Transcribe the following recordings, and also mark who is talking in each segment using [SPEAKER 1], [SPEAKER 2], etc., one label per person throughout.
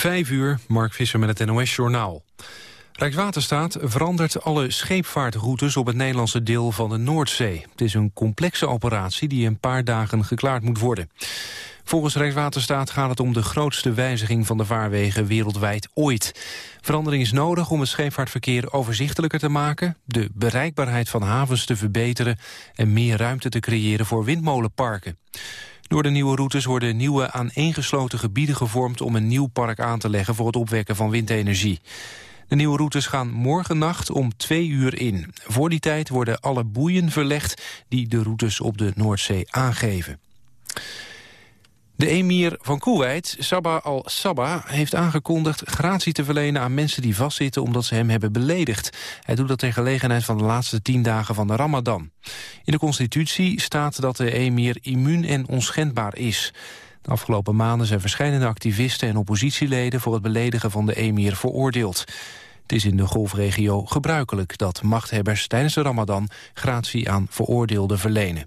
[SPEAKER 1] Vijf uur, Mark Visser met het NOS-journaal. Rijkswaterstaat verandert alle scheepvaartroutes op het Nederlandse deel van de Noordzee. Het is een complexe operatie die een paar dagen geklaard moet worden. Volgens Rijkswaterstaat gaat het om de grootste wijziging van de vaarwegen wereldwijd ooit. Verandering is nodig om het scheepvaartverkeer overzichtelijker te maken, de bereikbaarheid van havens te verbeteren en meer ruimte te creëren voor windmolenparken. Door de nieuwe routes worden nieuwe aaneengesloten gebieden gevormd om een nieuw park aan te leggen voor het opwekken van windenergie. De nieuwe routes gaan morgennacht om twee uur in. Voor die tijd worden alle boeien verlegd die de routes op de Noordzee aangeven. De emir van Kuwait, Sabah al-Sabah, heeft aangekondigd gratie te verlenen aan mensen die vastzitten omdat ze hem hebben beledigd. Hij doet dat ter gelegenheid van de laatste tien dagen van de Ramadan. In de constitutie staat dat de emir immuun en onschendbaar is. De afgelopen maanden zijn verschillende activisten en oppositieleden voor het beledigen van de emir veroordeeld. Het is in de golfregio gebruikelijk dat machthebbers tijdens de Ramadan gratie aan veroordeelden verlenen.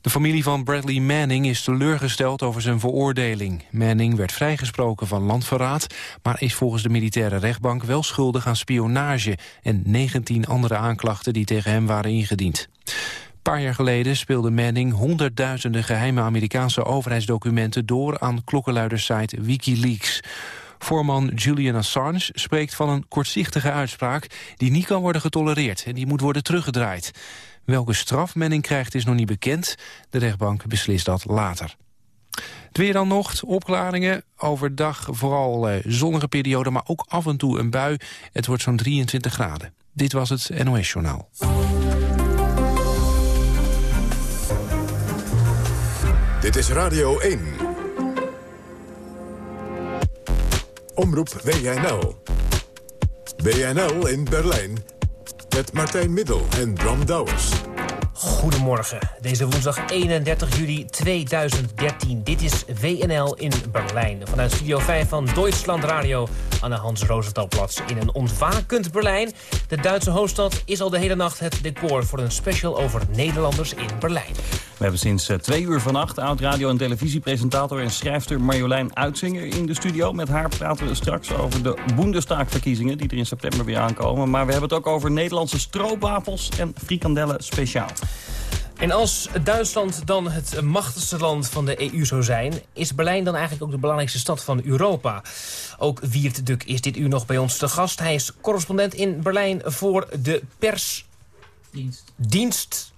[SPEAKER 1] De familie van Bradley Manning is teleurgesteld over zijn veroordeling. Manning werd vrijgesproken van landverraad... maar is volgens de militaire rechtbank wel schuldig aan spionage... en 19 andere aanklachten die tegen hem waren ingediend. Een paar jaar geleden speelde Manning honderdduizenden geheime Amerikaanse overheidsdocumenten door aan klokkenluidersite Wikileaks. Voorman Julian Assange spreekt van een kortzichtige uitspraak die niet kan worden getolereerd en die moet worden teruggedraaid. Welke straf krijgt is nog niet bekend. De rechtbank beslist dat later. Het weer dan nog, opklaringen. Overdag vooral eh, zonnige periode, maar ook af en toe een bui. Het wordt zo'n 23 graden. Dit was het NOS Journaal.
[SPEAKER 2] Dit is Radio 1. Omroep WNL. WNL in Berlijn met Martijn Middel en Bram Douwers.
[SPEAKER 3] Goedemorgen, deze woensdag 31 juli 2013. Dit is WNL in Berlijn. Vanuit Studio 5 van Deutschland Radio aan de Hans Rosenthalplatz in een ontwakend Berlijn. De Duitse hoofdstad is al de hele nacht het decor voor een special over Nederlanders in Berlijn.
[SPEAKER 4] We hebben sinds uh, twee uur vannacht oud-radio- en televisiepresentator en schrijfster Marjolein Uitzinger in de studio. Met haar praten we straks over de Boendestaakverkiezingen die er in september weer aankomen. Maar we hebben het ook over Nederlandse stroopwafels en frikandellen speciaal.
[SPEAKER 3] En als Duitsland dan het machtigste land van de EU zou zijn... is Berlijn dan eigenlijk ook de belangrijkste stad van Europa. Ook Wiert Duk is dit uur nog bij ons te gast. Hij is correspondent in Berlijn voor de persdienst. Dienst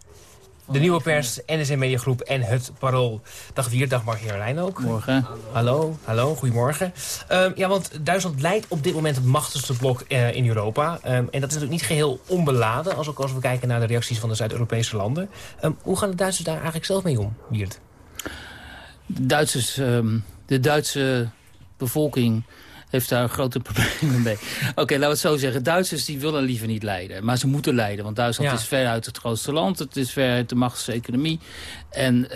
[SPEAKER 3] de Nieuwe Pers, NSM Mediagroep en Het Parool. Dag Wier, dag Marjolein ook.
[SPEAKER 5] Morgen.
[SPEAKER 3] Hallo, hallo, goedemorgen. Um, ja, want Duitsland leidt op dit moment het machtigste blok uh, in Europa. Um, en dat is natuurlijk niet geheel onbeladen, als, ook als we kijken naar de reacties van de Zuid-Europese landen. Um, hoe gaan de Duitsers daar eigenlijk zelf mee om, Wiert?
[SPEAKER 5] De Duitsers, de Duitse bevolking heeft daar grote problemen mee. Oké, okay, laten we het zo zeggen. Duitsers die willen liever niet leiden. Maar ze moeten leiden. Want Duitsland ja. is veruit het grootste land. Het is veruit de machtigste economie. En uh,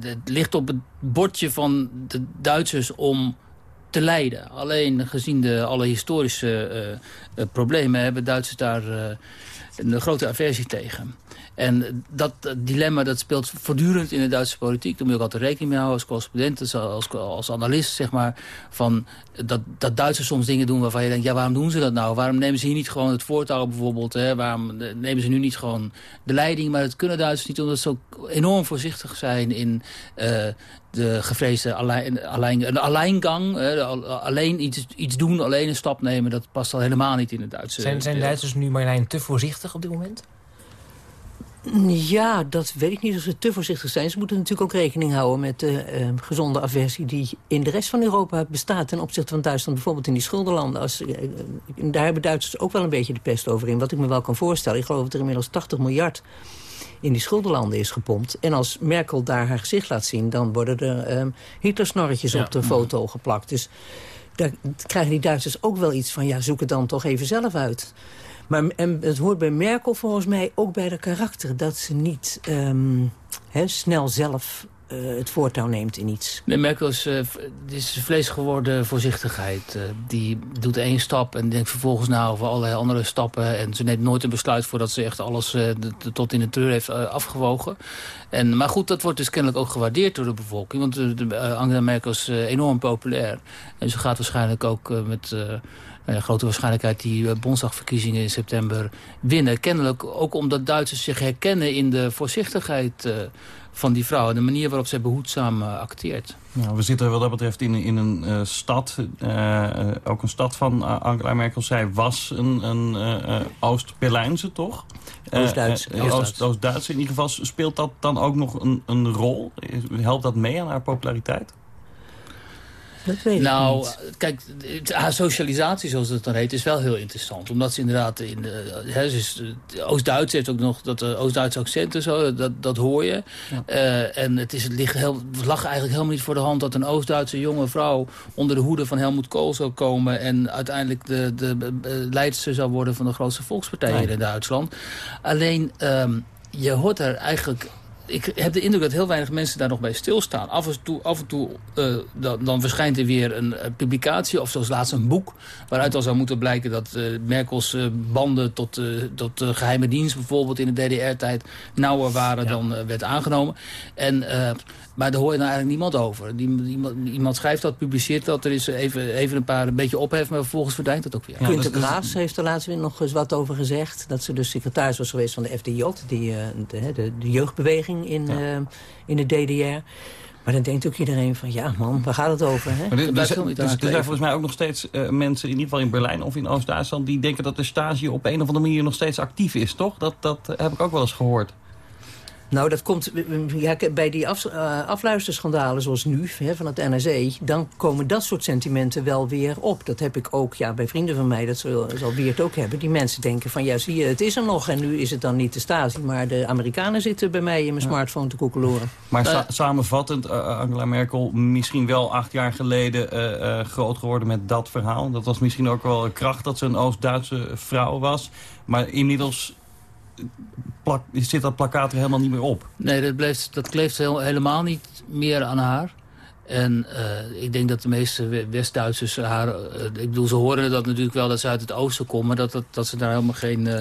[SPEAKER 5] het ligt op het bordje van de Duitsers om te leiden. Alleen gezien de alle historische uh, uh, problemen hebben Duitsers daar een grote aversie tegen. En dat dilemma dat speelt voortdurend in de Duitse politiek. Daar moet je ook altijd rekening mee houden als correspondent, als, als analist, zeg maar. Van dat, dat Duitsers soms dingen doen waarvan je denkt, ja, waarom doen ze dat nou? Waarom nemen ze hier niet gewoon het voortouw bijvoorbeeld? Hè? Waarom nemen ze nu niet gewoon de leiding? Maar dat kunnen Duitsers niet, omdat ze ook enorm voorzichtig zijn in uh, de gevreesde alleen, alleen, een alleengang. Alleen iets, iets doen, alleen een stap nemen, dat past al helemaal niet in het Duitse.
[SPEAKER 3] Zijn, zijn Duitsers nu, Marjolein, te voorzichtig op dit moment?
[SPEAKER 6] Ja, dat weet ik niet of ze te voorzichtig zijn. Ze moeten natuurlijk ook rekening houden met de uh, gezonde aversie... die in de rest van Europa bestaat ten opzichte van Duitsland. Bijvoorbeeld in die schuldenlanden. Als, uh, daar hebben Duitsers ook wel een beetje de pest over in. Wat ik me wel kan voorstellen. Ik geloof dat er inmiddels 80 miljard in die schuldenlanden is gepompt. En als Merkel daar haar gezicht laat zien... dan worden er um, Hitlersnorretjes ja. op de foto geplakt. Dus daar krijgen die Duitsers ook wel iets van... ja, zoek het dan toch even zelf uit. Maar en het hoort bij Merkel volgens mij ook bij de karakter... dat ze niet he, snel zelf het voortouw neemt in iets.
[SPEAKER 5] Nee, Merkel is, uh, vlees geworden voorzichtigheid. die doet één stap en denkt vervolgens na over allerlei andere stappen. En ze neemt nooit een besluit voordat ze echt alles tot in de treur heeft afgewogen. En, maar goed, dat wordt dus kennelijk ook gewaardeerd door de bevolking. Want Angela Merkel is enorm populair. En ze gaat waarschijnlijk ook met uh, grote waarschijnlijkheid die uh, Bondsdagverkiezingen in september winnen. Kennelijk ook omdat Duitsers zich herkennen in de voorzichtigheid uh, van die vrouw. En de manier waarop zij behoedzaam acteert.
[SPEAKER 4] Nou, we zitten wat dat betreft in, in een stad, ook een stad van Angela Merkel. Zij was een, een Oost-Berlijnse, toch?
[SPEAKER 6] Oost-Duits.
[SPEAKER 4] Oost-Duits in ieder geval. Speelt dat dan ook nog een, een rol? Helpt dat mee aan haar populariteit?
[SPEAKER 5] Nou, kijk, haar socialisatie, zoals het dan heet, is wel heel interessant. Omdat ze inderdaad in de, Oost-Duits heeft ook nog dat uh, Oost-Duitse accent en zo, dat, dat hoor je. Uh, en het, is, het, ligt heel, het lag eigenlijk helemaal niet voor de hand dat een Oost-Duitse jonge vrouw onder de hoede van Helmut Kool zou komen en uiteindelijk de, de, de leidster zou worden van de grootste volkspartij hier in Duitsland. Alleen, um, je hoort er eigenlijk ik heb de indruk dat heel weinig mensen daar nog bij stilstaan. Af en toe, af en toe uh, dan, dan, verschijnt er weer een uh, publicatie... of zoals laatst een boek... waaruit al zou moeten blijken dat uh, Merkels banden tot, tot de geheime dienst... bijvoorbeeld in de DDR-tijd nauwer waren dan werd aangenomen. En maar daar hoor je nou eigenlijk niemand over. Die, iemand, iemand schrijft dat, publiceert dat. Er is even, even een paar een beetje ophef, maar vervolgens verdwijnt dat ook weer.
[SPEAKER 6] Ja, Quinten Klaas heeft er laatst weer nog eens wat over gezegd. Dat ze dus secretaris was geweest van de FDJ, die, uh, de, de, de, jeugdbeweging in, ja. uh, in de DDR. Maar dan denkt ook iedereen van, ja man, waar gaat het over? Hè?
[SPEAKER 4] Maar dit, dus, dus, er zijn volgens mij ook nog steeds uh, mensen, in ieder geval in Berlijn of in Oost-Duitsland... die denken dat de stage op een of andere manier nog steeds actief is, toch? Dat, dat heb ik ook wel eens gehoord.
[SPEAKER 6] Nou, dat komt ja, bij die af, uh, afluisterschandalen zoals nu hè, van het NRC... dan komen dat soort sentimenten wel weer op. Dat heb ik ook ja, bij vrienden van mij, dat zal, zal Weert ook hebben. Die mensen denken van, ja, zie je, het is er nog... en nu is het dan niet de Stasi, maar de Amerikanen zitten bij mij in mijn smartphone te koekeloren.
[SPEAKER 4] Maar sa samenvattend, uh, Angela Merkel misschien wel acht jaar geleden groot geworden met dat verhaal. Dat was misschien ook wel kracht dat ze een Oost-Duitse vrouw was. Maar inmiddels plak, zit dat plakkaat er helemaal niet meer op.
[SPEAKER 5] Nee, dat, blijft, dat kleeft helemaal niet meer aan haar. En uh, ik denk dat de meeste West-Duitsers haar... Uh, ik bedoel, ze horen dat natuurlijk wel dat ze uit het oosten komen... dat, dat, dat ze daar helemaal geen uh,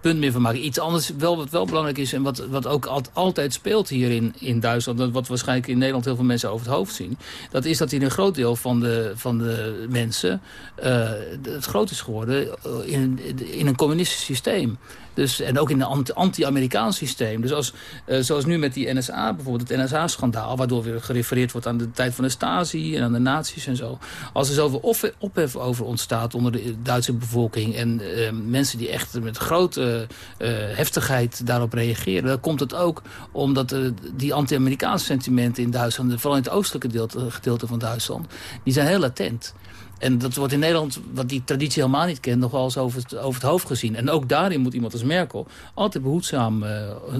[SPEAKER 5] punt meer van maken. Iets anders wel, wat wel belangrijk is... en wat, wat ook al, altijd speelt hier in, in Duitsland... wat waarschijnlijk in Nederland heel veel mensen over het hoofd zien... dat is dat in een groot deel van de, van de mensen... het groot is geworden in, in een communistisch systeem. Dus, en ook in een anti-Amerikaans systeem. Dus als, uh, zoals nu met die NSA, bijvoorbeeld het NSA-schandaal... waardoor weer gerefereerd wordt aan de tijd van de Stasi en aan de nazi's en zo. Als er zoveel ophef over ontstaat onder de Duitse bevolking... en uh, mensen die echt met grote uh, heftigheid daarop reageren... dan komt het ook omdat die anti-Amerikaanse sentimenten in Duitsland... vooral in het oostelijke gedeelte, gedeelte van Duitsland... die zijn heel latent. En dat wordt in Nederland, wat die traditie helemaal niet kent... nog wel eens over het, over het hoofd gezien. En ook daarin moet iemand als Merkel altijd behoedzaam uh,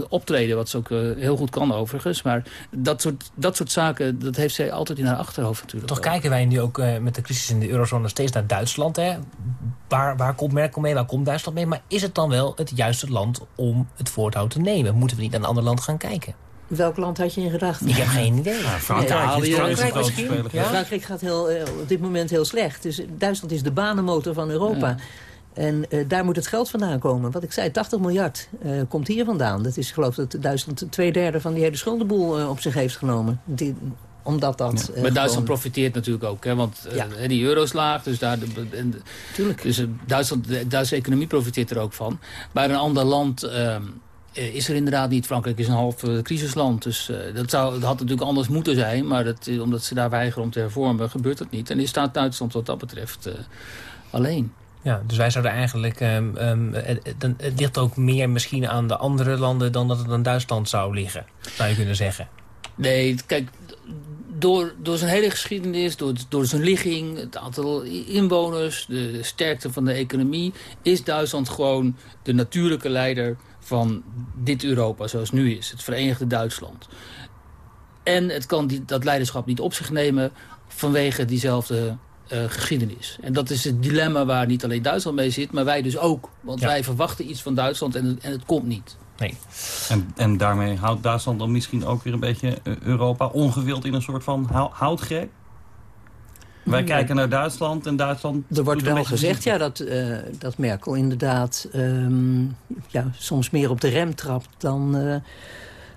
[SPEAKER 5] optreden... wat ze ook uh, heel goed kan overigens. Maar dat soort, dat soort zaken, dat heeft zij altijd in haar achterhoofd natuurlijk.
[SPEAKER 3] Toch kijken wij nu ook uh, met de crisis in de eurozone steeds naar Duitsland. Hè? Waar, waar komt Merkel mee, waar komt Duitsland mee? Maar is het dan wel het juiste land om het voortouw te nemen? Moeten we niet naar een ander land gaan kijken?
[SPEAKER 6] Welk land had je in gedachten?
[SPEAKER 3] Ik heb geen idee.
[SPEAKER 6] Ja, Frankrijk, nee, Frankrijk misschien. Ja? Frankrijk gaat heel, uh, op dit moment heel slecht. Dus Duitsland is de banenmotor van Europa. Ja. En uh, daar moet het geld vandaan komen. Wat ik zei, 80 miljard uh, komt hier vandaan. Dat is geloof ik dat Duitsland twee derde van die hele schuldenboel op zich heeft genomen. Die, omdat dat...
[SPEAKER 5] Ja. maar Duitsland profiteert natuurlijk ook, hè, want ja. die euro is laag, dus, daar de, en,
[SPEAKER 6] Tuurlijk.
[SPEAKER 5] dus Duitsland, de Duitse economie profiteert er ook van. Maar een ander land... Ehm, uh, is er inderdaad niet. Frankrijk is een half uh, crisisland. Dus uh, dat, zou, dat had natuurlijk anders moeten zijn. Maar dat, omdat ze daar weigeren om te hervormen, gebeurt dat niet. En is staat Duitsland wat dat betreft alleen.
[SPEAKER 3] Ja, dus wij zouden eigenlijk... Um, um, het, het, ligt ook meer misschien aan de andere landen... dan dat het aan Duitsland zou liggen, zou je kunnen zeggen.
[SPEAKER 5] Nee, kijk, door, door zijn hele geschiedenis, door, door zijn ligging... het aantal inwoners, de, de sterkte van de economie... is Duitsland gewoon de natuurlijke leider van dit Europa zoals het nu is. Het Verenigde Duitsland. En het kan die, dat leiderschap niet op zich nemen vanwege diezelfde uh, geschiedenis. En dat is het dilemma waar niet alleen Duitsland mee zit, maar wij dus ook. Want ja. wij verwachten iets van Duitsland en, en het komt niet.
[SPEAKER 3] Nee.
[SPEAKER 7] En, en daarmee houdt Duitsland dan misschien ook weer een beetje Europa ongewild in een soort van houtgreep? Wij kijken naar Duitsland en Duitsland...
[SPEAKER 6] Er wordt wel gezegd ja, dat, uh, dat Merkel inderdaad um, ja, soms meer op de rem trapt dan, uh,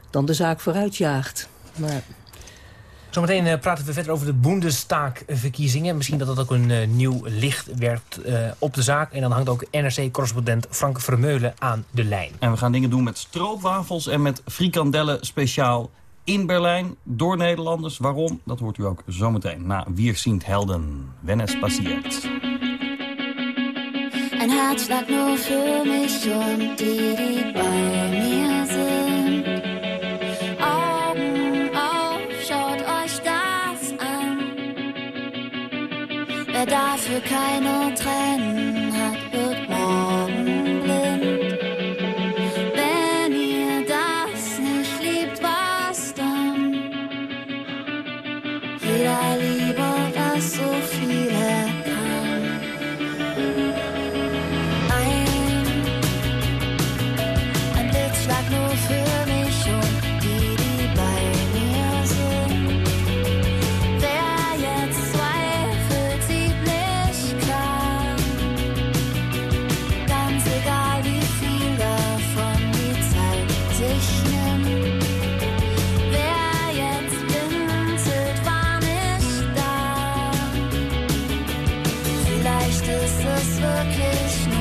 [SPEAKER 6] dan de zaak vooruitjaagt. Maar...
[SPEAKER 3] Zometeen uh, praten we verder over de Bundestag-verkiezingen. Misschien dat dat ook een nieuw licht werpt op de zaak. En dan hangt ook NRC-correspondent Frank Vermeulen aan de lijn.
[SPEAKER 7] En we gaan dingen doen met stroopwafels en met frikandellen speciaal in Berlijn door Nederlanders. Waarom? Dat hoort u ook zometeen na Wie ziet Helden. Wenn es passiert. Ein Herzschlag nur für mich und die, die bei mir sind. Augen auf, schaut euch das an. Wer dafür keine darkest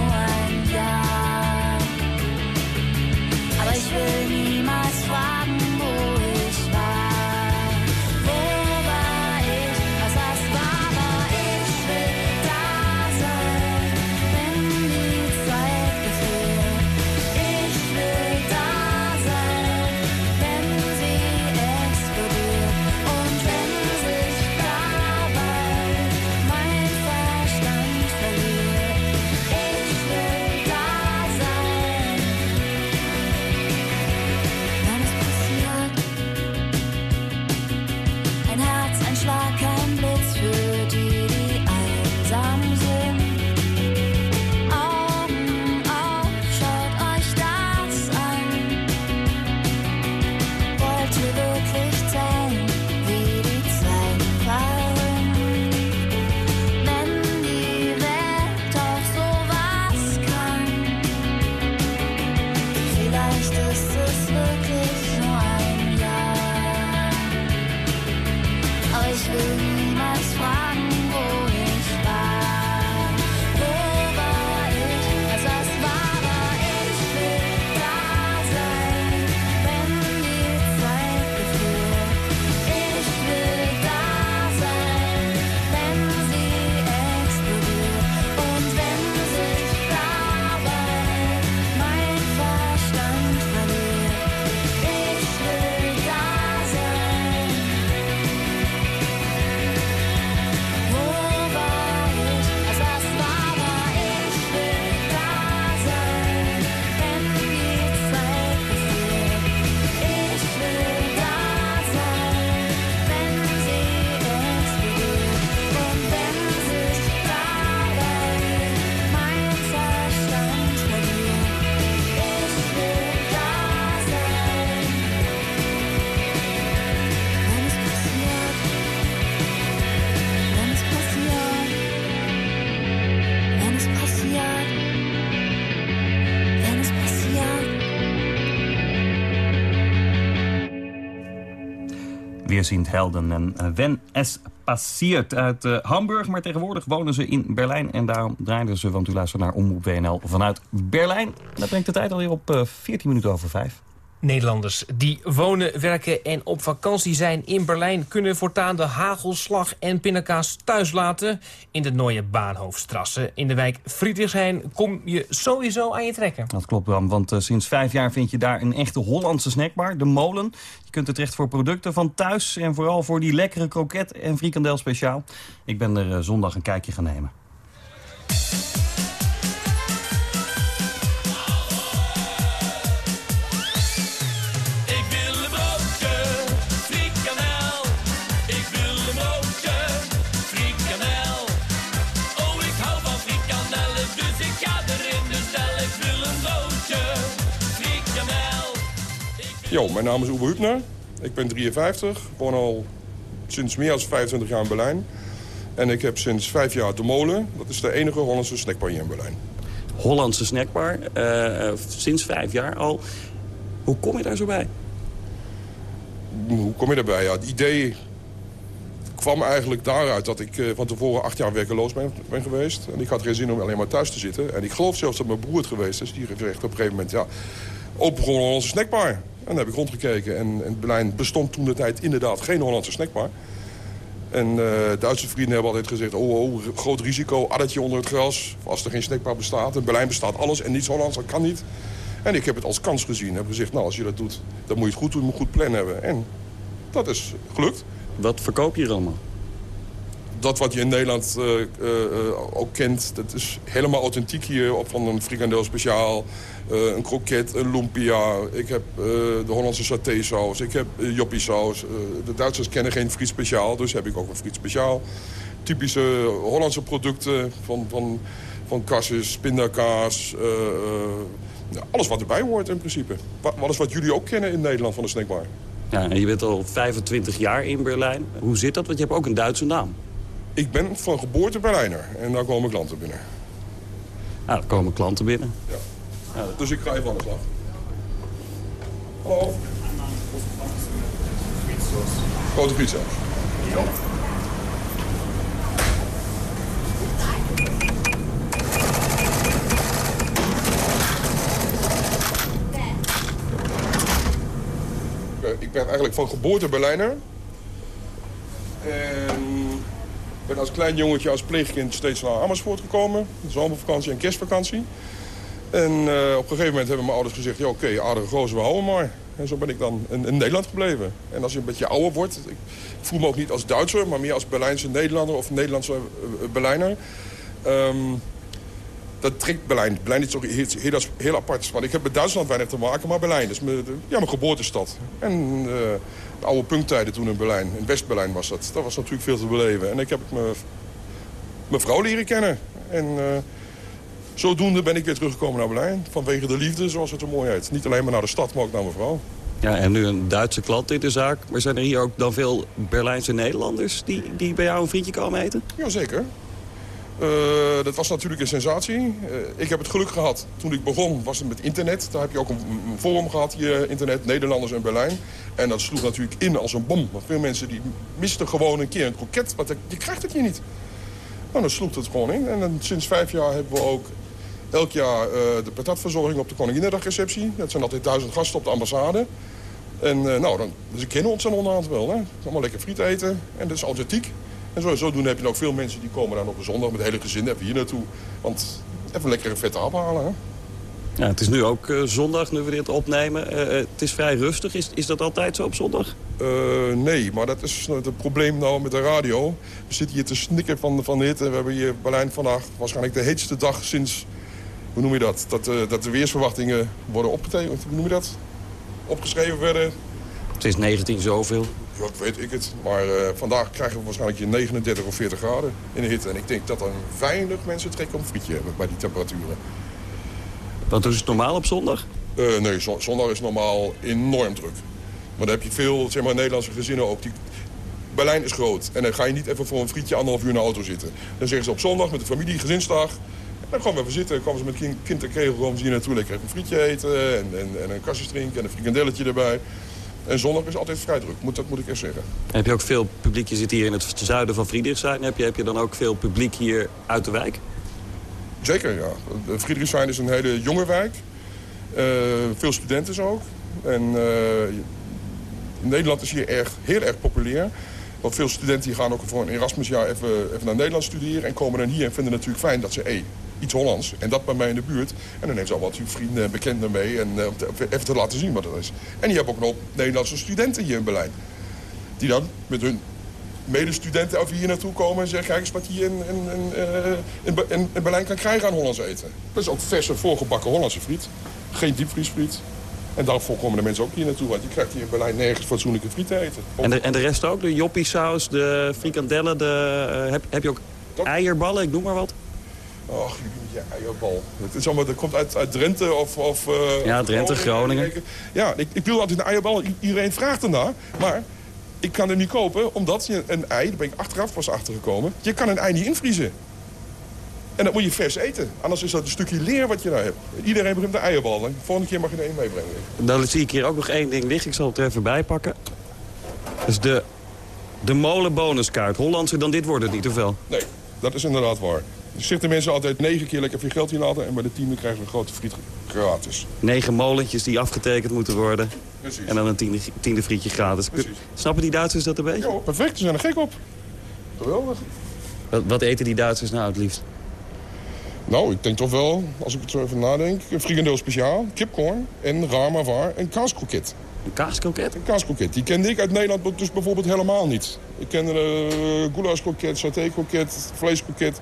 [SPEAKER 7] Weer zien helden en uh, Wenn es passiert uit uh, Hamburg. Maar tegenwoordig wonen ze in Berlijn. En daarom draaiden ze, want u luistert naar Omroep WNL vanuit Berlijn. Dat brengt de tijd alweer op uh, 14 minuten over 5.
[SPEAKER 3] Nederlanders die wonen, werken en op vakantie zijn in Berlijn... kunnen voortaan de hagelslag en pindakaas thuis laten... in de Neue Bahnhofstrasse. In de wijk Friedrichshain kom je sowieso aan je trekken.
[SPEAKER 7] Dat klopt, Bram, want uh, sinds vijf jaar vind je daar een echte Hollandse snackbar, de Molen. Je kunt er terecht voor producten van thuis... en vooral voor die lekkere kroket en frikandel speciaal. Ik ben er uh, zondag een kijkje gaan nemen.
[SPEAKER 8] Jo, mijn naam is Uwe Hübner. Ik ben 53, woon al sinds meer dan 25 jaar in Berlijn. En ik heb sinds vijf jaar de Molen. Dat is de enige Hollandse snackbar hier in Berlijn.
[SPEAKER 4] Hollandse snackbar, uh, sinds vijf jaar al. Hoe kom je daar zo bij?
[SPEAKER 8] Hoe kom je daarbij? Ja, het idee kwam eigenlijk daaruit dat ik uh, van tevoren acht jaar werkeloos ben, ben, geweest. En ik had geen zin om alleen maar thuis te zitten. En ik geloof zelfs dat mijn broer het geweest is. Die heeft op een gegeven moment, ja, open gewoon Hollandse snackbar. En dan heb ik rondgekeken. En, en Berlijn bestond toen de tijd inderdaad geen Hollandse snackbar. En uh, Duitse vrienden hebben altijd gezegd... oh, oh groot risico, addertje onder het gras. Als er geen snackbar bestaat. In Berlijn bestaat alles en niets Hollands, dat kan niet. En ik heb het als kans gezien. Heb gezegd, nou, als je dat doet, dan moet je het goed doen. Moet goed plan hebben. En dat is gelukt.
[SPEAKER 4] Wat verkoop je hier allemaal?
[SPEAKER 8] Dat wat je in Nederland uh, uh, ook kent, dat is helemaal authentiek hier. Op van een frikandel speciaal, een kroket, een lumpia. Ik heb de Hollandse satésaus, ik heb joppiesaus. de Duitsers kennen geen friet speciaal, dus heb ik ook een friet speciaal. Typische Hollandse producten van, van, van kasses, pindakaas... alles wat erbij hoort in principe. Alles wat jullie ook kennen in Nederland van de snackbar.
[SPEAKER 4] Ja, en je bent al 25 jaar in Berlijn. Hoe zit dat? Want je hebt ook een Duitse naam.
[SPEAKER 8] Ik ben van geboorte Berlijner en daar komen klanten binnen.
[SPEAKER 4] Nou, er komen klanten binnen.
[SPEAKER 8] Ja. ja. Dus ik ga even aan de slag. Hallo. Grote pizza. Ja. Ik ben eigenlijk van geboorte Berlijner. En ben als klein jongetje, als pleegkind steeds naar Amersfoort gekomen. Zomervakantie en kerstvakantie. En uh, op een gegeven moment hebben mijn ouders gezegd... ja oké, aardige gozer, we houden maar. En zo ben ik dan in, Nederland gebleven. En als je een beetje ouder wordt... Ik voel me ook niet als Duitser, maar meer als Berlijnse Nederlander... of Nederlandse uh, Berlijner. Um, dat trekt Berlijn. Berlijn is heel, heel, heel, apart. Want ik heb met Duitsland weinig te maken, maar Berlijn is mijn, ja, mijn geboortestad. En uh, de oude punktijden toen in Berlijn, in West-Berlijn was dat. Dat was natuurlijk veel te beleven. En ik heb mijn vrouw leren kennen. En uh, zodoende ben ik weer teruggekomen naar Berlijn. Vanwege de liefde, zoals het er mooi heet. Niet alleen maar naar de stad, maar ook naar mijn vrouw.
[SPEAKER 4] Ja, en nu een Duitse klant in de zaak. Maar zijn er hier ook dan veel Berlijnse Nederlanders die, die bij jou een frietje komen eten?
[SPEAKER 8] Jazeker. Uh, dat was natuurlijk een sensatie. Uh, ik heb het geluk gehad, toen ik begon, was het met internet. Daar heb je ook een, forum gehad hier, internet, Nederlanders in Berlijn. En dat sloeg natuurlijk in als een bom. Want veel mensen die misten gewoon een keer een kroket, want je krijgt het hier niet. Nou, dan sloeg het gewoon in. En dan, sinds vijf jaar hebben we ook elk jaar uh, de patatverzorging op de Koninginnedagreceptie. Dat zijn altijd duizend gasten op de ambassade. En nou, dan, ik kennen ons dan onderhand wel. Hè. Allemaal lekker friet eten. En dat is authentiek. En zo, zodoende heb je ook veel mensen die komen dan op een zondag met het hele gezin even hier naartoe. Want even lekker een vette halen. Hè?
[SPEAKER 4] Ja, het is nu ook uh, zondag, nu we dit opnemen. Uh, het is vrij rustig. Is, is dat altijd zo op zondag?
[SPEAKER 8] Uh, nee, maar dat is het probleem nou met de radio. We zitten hier te snikken van, van de hitte. We hebben hier Berlijn vandaag waarschijnlijk de heetste dag sinds... Hoe noem je dat? Dat, dat de weersverwachtingen worden opgetekend. Hoe noem je dat? Opgeschreven werden.
[SPEAKER 4] Het is 19 zoveel.
[SPEAKER 8] Ja, weet ik het. Maar uh, vandaag krijgen we waarschijnlijk je 39 of 40 graden in de hitte. En ik denk dat dan weinig mensen trek om een frietje hebben bij die temperaturen.
[SPEAKER 4] Wat is het normaal op zondag?
[SPEAKER 8] Uh, nee, zondag is normaal enorm druk. Maar dan heb je veel zeg maar, Nederlandse gezinnen ook. Die... Berlijn is groot. En dan ga je niet even voor een frietje anderhalf uur in de auto zitten. Dan zeggen ze op zondag met de familie, gezinsdag... Dan gaan we even zitten. Dan komen ze met kind, kind en kegel gewoon hier naartoe lekker even een frietje eten. En, en, en een kastjes drinken en een frikandelletje erbij. En zondag is altijd vrij druk, moet, dat moet ik echt zeggen.
[SPEAKER 4] Heb je ook veel publiek, je zit hier in het zuiden van Friedrichshain. Heb je, heb je dan ook veel publiek hier uit de wijk?
[SPEAKER 8] Zeker, ja. Friedrichshain is een hele jonge wijk. Uh, veel studenten ook. En uh, Nederland is hier erg, heel erg populair. Want veel studenten gaan ook voor een Erasmusjaar even, even naar Nederland studeren... en komen dan hier en vinden het natuurlijk fijn dat ze... Hey, iets Hollands. En dat bij mij in de buurt. En dan neemt ze allemaal vrienden en bekenden mee. En uh, even te laten zien wat dat is. En je hebt ook nog Nederlandse studenten hier in Berlijn. Die dan met hun medestudenten over hier naartoe komen en zeggen... kijk eens wat je in, in, in, in, in Berlijn kan krijgen aan Hollands eten. Dat is ook verse voorgebakken Hollandse friet. Geen diepvriesfriet. En daarvoor komen de mensen ook hier naartoe. Want je krijgt hier in Berlijn nergens fatsoenlijke friet te eten.
[SPEAKER 4] En de, en de rest ook? De saus, de frikandellen, de, uh, heb, heb je ook eierballen, ik noem maar wat?
[SPEAKER 8] Och, jullie met je eierbal. Het is allemaal, dat komt uit, uit Drenthe of... of uh,
[SPEAKER 4] ja, Drenthe, Groningen.
[SPEAKER 8] Ja, ik, ik wil altijd een eierbal. Iedereen vraagt ernaar. Maar ik kan hem niet kopen, omdat je een ei... daar ben ik achteraf pas achtergekomen. Je kan een ei niet invriezen. En dat moet je vers eten. Anders is dat een stukje leer wat je daar hebt. Iedereen begint de eierbal. De volgende keer mag je er één meebrengen.
[SPEAKER 4] Dan zie ik hier ook nog één ding liggen. Ik zal het er even bij pakken. Dus de, de molen bonuskaart. Hollandser dan dit wordt het niet, of wel?
[SPEAKER 8] Nee, dat is inderdaad waar. Zitten mensen altijd negen keer lekker veel geld in laten... en bij de tiende krijgen ze een grote friet gratis.
[SPEAKER 4] Negen molentjes die afgetekend moeten worden. Precies. En dan een tiende, tiende frietje gratis. Precies. Snappen die Duitsers dat een beetje?
[SPEAKER 8] Ja, perfect. Ze zijn er gek op. Geweldig.
[SPEAKER 4] Wat, wat eten die Duitsers nou het liefst?
[SPEAKER 8] Nou, ik denk toch wel, als ik het zo even nadenk... een frikandel speciaal, kipcorn en ramavar en kaaskroket.
[SPEAKER 4] Een kaaskroket?
[SPEAKER 8] Een kaaskroket. Die kende ik uit Nederland dus bijvoorbeeld helemaal niet. Ik kende uh, goulashkroket, satékroket, vleeskroket.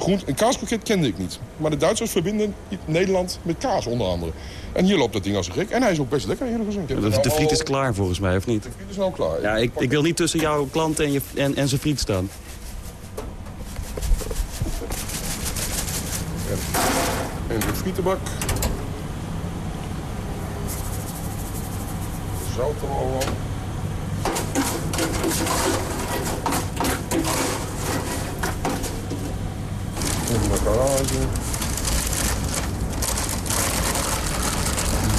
[SPEAKER 8] Groent een kaaskroket kende ik niet. Maar de Duitsers verbinden Nederland met kaas onder andere. En hier loopt dat ding als een gek. En hij is ook best lekker eerlijk gezegd.
[SPEAKER 4] De, de friet is klaar volgens mij, of niet?
[SPEAKER 8] De friet is nou klaar.
[SPEAKER 4] Ja, ik, ik wil niet tussen jouw klant en, je, en, en zijn friet staan.
[SPEAKER 8] En de frietenbak. Zout er al De garage.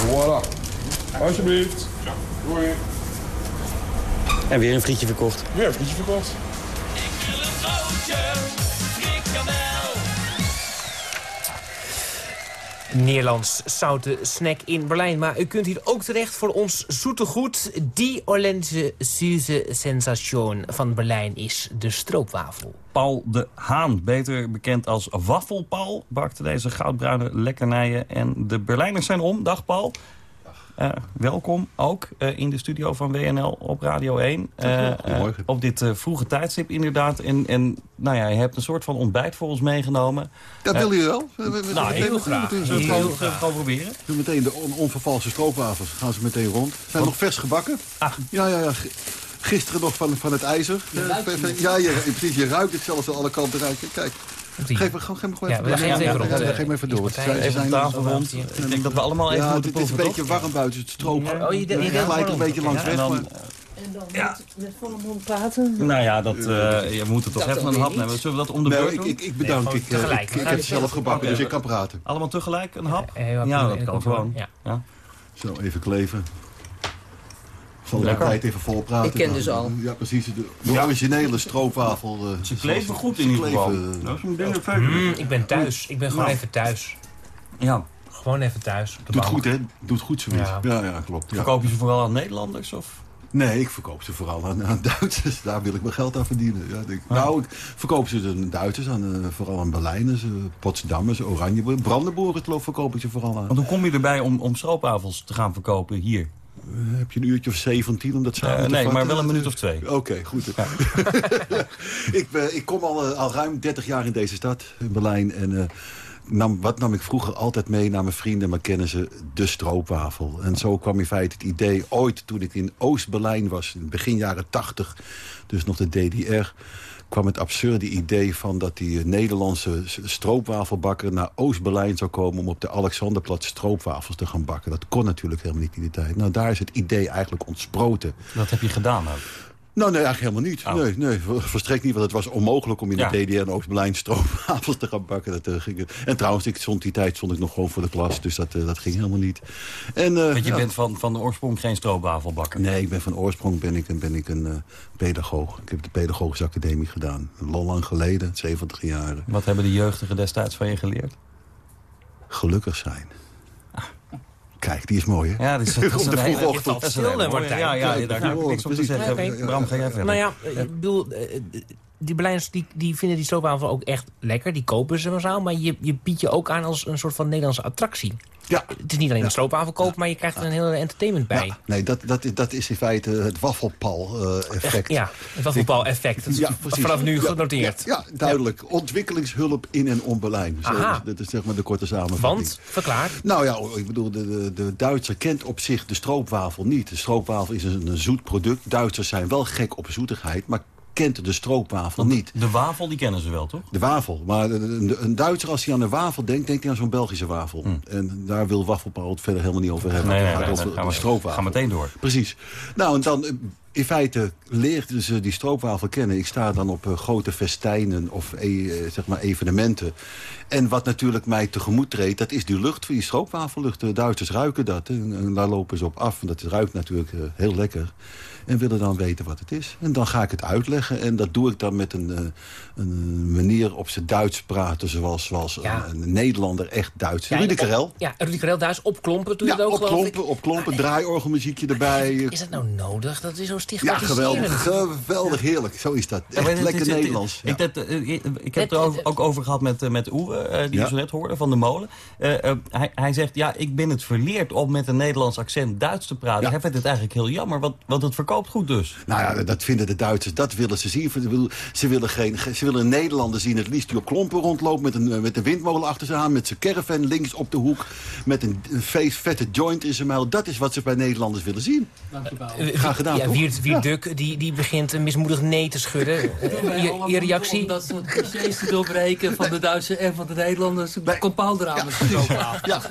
[SPEAKER 8] Voilà. Alsjeblieft. Ja. Doei.
[SPEAKER 4] En weer een frietje verkocht.
[SPEAKER 8] Weer een frietje verkocht.
[SPEAKER 3] Nederlands zoute snack in Berlijn. Maar u kunt hier ook terecht voor ons zoete goed. Die Orlense Süße Sensation van Berlijn is de stroopwafel.
[SPEAKER 4] Paul de Haan, beter bekend als Waffelpaul, bakte deze goudbruine lekkernijen. En de Berlijners zijn om. Dag Paul. Uh, welkom ook uh, in de studio van WNL op Radio 1. Uh, op dit vroege tijdstip inderdaad. En, en nou ja, je hebt een soort van ontbijt voor ons meegenomen.
[SPEAKER 9] Dat wil je wel. We,
[SPEAKER 3] we, nou, heel graag.
[SPEAKER 4] Zullen we het gewoon, gewoon proberen?
[SPEAKER 9] Meteen de on onvervalse stroopwafels gaan ze meteen rond. Zijn nog vers gebakken.
[SPEAKER 3] Ach.
[SPEAKER 9] Ja, ja, ja. Gisteren nog van, van het ijzer. Ja, je, precies. Je ruikt het zelfs aan alle kanten ruiken. Kijk. Geef me gewoon, geef me gewoon
[SPEAKER 3] even, ja,
[SPEAKER 9] ja,
[SPEAKER 3] even,
[SPEAKER 9] ja, geef me even door.
[SPEAKER 4] Even tafel rond. Ik denk dat we allemaal even
[SPEAKER 9] ja,
[SPEAKER 4] moeten
[SPEAKER 9] Het is een beetje warm buiten. Het stroop
[SPEAKER 3] oh, je, je,
[SPEAKER 9] gelijk een beetje langs weg.
[SPEAKER 6] En dan ja. met, met volle mond praten?
[SPEAKER 4] Nou ja, dat, uh, je moet er toch even een hap nemen. Zullen we dat om de beurt doen?
[SPEAKER 9] Ik, ik, ik bedank. Nee, ik, ik, ik, heb het zelf gebakken, dus ik kan praten.
[SPEAKER 4] Allemaal tegelijk een hap? Ja, dat kan gewoon. Ja.
[SPEAKER 9] Zo, even kleven. Zal de tijd even vol praten.
[SPEAKER 6] Ik ken dus al.
[SPEAKER 9] Ja, precies. De, de originele stroopwafel. Uh,
[SPEAKER 4] Ze kleven goed in ieder geval.
[SPEAKER 3] Dat is een mm, ik ben thuis. Ik ben gewoon nou. even thuis.
[SPEAKER 4] Ja.
[SPEAKER 3] Gewoon even thuis.
[SPEAKER 9] Doet goed, hè? Doet goed zoiets. Ja, ja, ja klopt. Ja.
[SPEAKER 4] Verkoop je ze vooral aan Nederlanders? Of?
[SPEAKER 9] Nee, ik verkoop ze vooral aan, aan Duitsers. Daar wil ik mijn geld aan verdienen. Ja, denk, Nou, ik verkoop ze aan Duitsers, aan, uh, vooral aan Berlijners, uh, Potsdammers, Oranje, Brandenburgers verkoop ik ze vooral aan.
[SPEAKER 4] Want hoe kom je erbij om, om stroopwafels te gaan verkopen hier?
[SPEAKER 9] Uh, heb je een uurtje of 17 om dat samen
[SPEAKER 4] uh, Nee, maar wel een minuut of twee.
[SPEAKER 9] Oké, okay, goed. Ja. ik, ik, kom al, al ruim 30 jaar in deze stad, in Berlijn. En nam, wat nam ik vroeger altijd mee naar mijn vrienden en mijn kennissen? De stroopwafel. En zo kwam in feite het idee ooit toen ik in Oost-Berlijn was... in begin jaren 80, dus nog de DDR kwam het absurde idee van dat die Nederlandse stroopwafelbakker naar Oost-Berlijn zou komen om op de Alexanderplatz stroopwafels te gaan bakken. Dat kon natuurlijk helemaal niet in die tijd. Nou, daar is het idee eigenlijk ontsproten.
[SPEAKER 4] Dat heb je gedaan ook?
[SPEAKER 9] Nou, nee, eigenlijk helemaal niet. Oh. Nee, nee, verstrekt niet, want het was onmogelijk om in de DDR en Oost-Berlijn stroopwafels te gaan bakken. Dat, uh, ging, en trouwens, ik stond die tijd stond ik nog gewoon voor de klas, dus dat, uh, dat ging helemaal niet. En, uh,
[SPEAKER 4] want je ja. bent van, van de oorsprong geen stroopwafelbakker?
[SPEAKER 9] Nee, ik ben van oorsprong ben ik, ben ik een pedagoog. Ik heb de pedagogische academie gedaan. Lang geleden, 70 jaar.
[SPEAKER 4] Wat hebben de jeugdigen destijds van je geleerd?
[SPEAKER 9] Gelukkig zijn. Kijk, die is mooi, hè?
[SPEAKER 4] Ja, die is, dat is
[SPEAKER 3] een vroege ochtend. stil, Martijn.
[SPEAKER 4] Ja, ja, ja, daar heb ik niks op te zeggen. Bram, ga jij verder?
[SPEAKER 3] Nou ja, ik bedoel, die Berlijners die, die vinden die stroopwafel ook echt lekker. Die kopen ze massaal. Maar je, je biedt je ook aan als een soort van Nederlandse attractie.
[SPEAKER 9] Ja.
[SPEAKER 3] Het is niet alleen een stroopwafel kopen, maar je krijgt er een hele entertainment bij.
[SPEAKER 9] Nee, dat, dat, dat is in feite het waffelpal-effect.
[SPEAKER 3] ja, het waffelpal-effect. Vanaf nu genoteerd.
[SPEAKER 9] Ja, duidelijk. Ontwikkelingshulp in en om Berlijn. Zo, dat is zeg maar de korte samenvatting.
[SPEAKER 3] Want, verklaar.
[SPEAKER 9] Nou ja, ik bedoel, de, de, de Duitser kent op zich de stroopwafel niet. De stroopwafel is een, een zoet product. Duitsers zijn wel gek op zoetigheid, maar kent de stroopwafel niet.
[SPEAKER 4] De wafel, die kennen ze wel, toch?
[SPEAKER 9] De wafel. Maar een, een Duitser, als hij aan de wafel denkt, denkt hij aan zo'n Belgische wafel.
[SPEAKER 4] Hm.
[SPEAKER 9] En daar wil Waffelpaal het verder helemaal niet over hebben.
[SPEAKER 4] Nee,
[SPEAKER 9] over
[SPEAKER 4] gaan
[SPEAKER 9] de
[SPEAKER 4] we-
[SPEAKER 9] stroopwafel.
[SPEAKER 4] Ga meteen door.
[SPEAKER 9] Precies. Nou, en dan... eh, In feite leerden ze die stroopwafel kennen. Ik sta dan op eh, grote festijnen of eh, zeg maar evenementen. En wat natuurlijk mij tegemoet treedt, dat is die lucht, die stroopwafellucht. De Duitsers ruiken dat en, en daar lopen ze op af. En dat ruikt natuurlijk heel lekker. En willen dan weten wat het is. En dan ga ik het uitleggen. En dat doe ik dan met een, eh, een manier op zijn Duits praten... zoals, zoals
[SPEAKER 3] Ja.
[SPEAKER 9] een, een Nederlander echt Duits.
[SPEAKER 3] Ja,
[SPEAKER 9] Rudy Karel.
[SPEAKER 3] Ja, Rudy Karel, daar is opklompen. Doe je
[SPEAKER 9] Ja,
[SPEAKER 3] dat ook,
[SPEAKER 9] op
[SPEAKER 3] geloof ik?
[SPEAKER 9] klompen, op klompen, draaiorgelmuziekje erbij.
[SPEAKER 3] Is dat nou nodig? Dat is zo
[SPEAKER 9] Ja,
[SPEAKER 3] stigmatiserend.
[SPEAKER 9] geweldig. Geweldig, heerlijk. Zo is dat.
[SPEAKER 4] Ja,
[SPEAKER 9] Echt lekker
[SPEAKER 4] het- het-
[SPEAKER 9] Nederlands.
[SPEAKER 4] Ik,
[SPEAKER 9] Ja.
[SPEAKER 4] dat, eh, ik, ik heb het er ook- over gehad met, eh, met eh, die
[SPEAKER 9] Ja.
[SPEAKER 4] je zo net hoorde, van de molen. Eh, eh, hij, hij zegt, ja, ik ben het verleerd om met een Nederlands accent Duits te praten.
[SPEAKER 9] Ja.
[SPEAKER 4] Hij vindt het eigenlijk heel jammer, want, want het verkoopt goed dus.
[SPEAKER 9] Nou ja, dat vinden de Duitsers, dat willen ze zien. Ze willen, ze willen, geen, ze willen een Nederlander zien, het liefst die op klompen rondloopt... met een, eh, met een windmolen achter zijn aan, met zijn caravan links op de hoek... met een face, vette joint in zijn muil. Dat is wat ze bij Nederlanders willen zien.
[SPEAKER 3] Eh,
[SPEAKER 9] Graag gedaan,
[SPEAKER 3] Ja,
[SPEAKER 9] toch?
[SPEAKER 3] Wiert, Wiert Duk, die, die begint een mismoedig nee te schudden. Eh, je, je reactie?
[SPEAKER 5] Dat clichés te doorbreken van de Duitsers en van de Nederlanders. Wel.
[SPEAKER 9] Ja,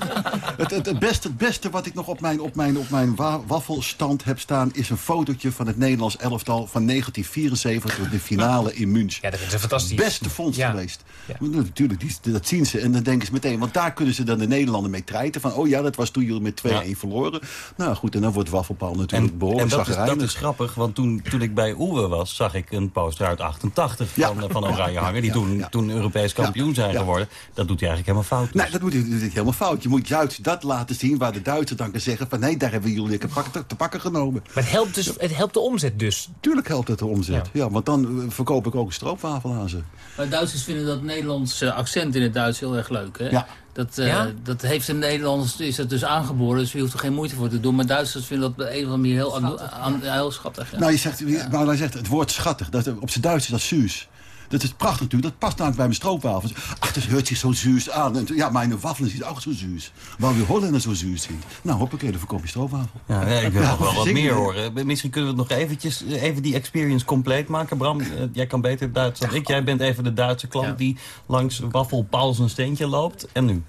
[SPEAKER 9] het, het, het, beste, het beste wat ik nog op mijn, op mijn, op mijn wa- waffelstand heb staan... is een fotootje van het Nederlands elftal van 1974... de finale in München.
[SPEAKER 3] Ja, dat is fantastisch.
[SPEAKER 9] Beste vondst
[SPEAKER 3] Ja.
[SPEAKER 9] geweest.
[SPEAKER 3] Ja.
[SPEAKER 9] Natuurlijk, die, dat zien ze. En dan denken ze meteen... want daar kunnen ze dan de Nederlander mee treiten. Van, oh ja, dat was toen jullie met 2-1
[SPEAKER 4] Ja.
[SPEAKER 9] verloren. Nou goed, en dan wordt Waffelpaal natuurlijk behoorlijk
[SPEAKER 4] en dat, is, dat
[SPEAKER 9] zagrijnig.
[SPEAKER 4] is grappig, want toen, toen ik bij Oewe was... zag ik een poster uit 88
[SPEAKER 9] Ja.
[SPEAKER 4] van, van Oranje hangen... die
[SPEAKER 9] Ja,
[SPEAKER 4] toen,
[SPEAKER 9] ja.
[SPEAKER 4] toen Europees kampioen
[SPEAKER 9] Ja,
[SPEAKER 4] zijn
[SPEAKER 9] ja.
[SPEAKER 4] geworden. Dat doet hij eigenlijk helemaal fout. dus.
[SPEAKER 9] Nee, dat moet je dat is helemaal fout. Je moet juist dat laten zien waar de Duitsers dan kan zeggen... van nee, daar hebben we jullie te pakken, te pakken genomen.
[SPEAKER 3] Maar het helpt, dus, het helpt de omzet dus.
[SPEAKER 9] Tuurlijk helpt het de omzet. Ja. want dan eh, verkoop ik ook een stroopwafel aan ze.
[SPEAKER 5] Maar Duitsers vinden dat Nederlandse accent in het Duits heel erg leuk. Hè?
[SPEAKER 9] Ja.
[SPEAKER 5] Dat, eh,
[SPEAKER 3] Ja?
[SPEAKER 5] dat heeft een Nederlands is dat dus aangeboren, dus je hoeft er geen moeite voor te doen. Maar Duitsers vinden dat op een of andere manier heel, aan, aan- heel schattig. Ja.
[SPEAKER 9] Nou, je zegt, maar hij zegt het woord schattig. Dat, op zijn Duits is dat zuus. Dat is prachtig natuurlijk. Dat past namelijk bij mijn stroopwafels. Ach, dat hört zich zo zuus aan. En, ja, mijn wafelen is ook zo zuus. Waar we Hollanders zo zuus zien. Nou, hoppakee, dan verkoop je stroopwafel.
[SPEAKER 4] Ja, ja, ik wil
[SPEAKER 9] Ja,
[SPEAKER 4] nog wel wat meer horen. Misschien kunnen we het nog eventjes, even die experience compleet maken. Bram, eh, jij kan beter Duits dan ik. Jij bent even de Duitse klant
[SPEAKER 3] Ja.
[SPEAKER 4] die langs Waffel Paul zijn steentje loopt. En nu?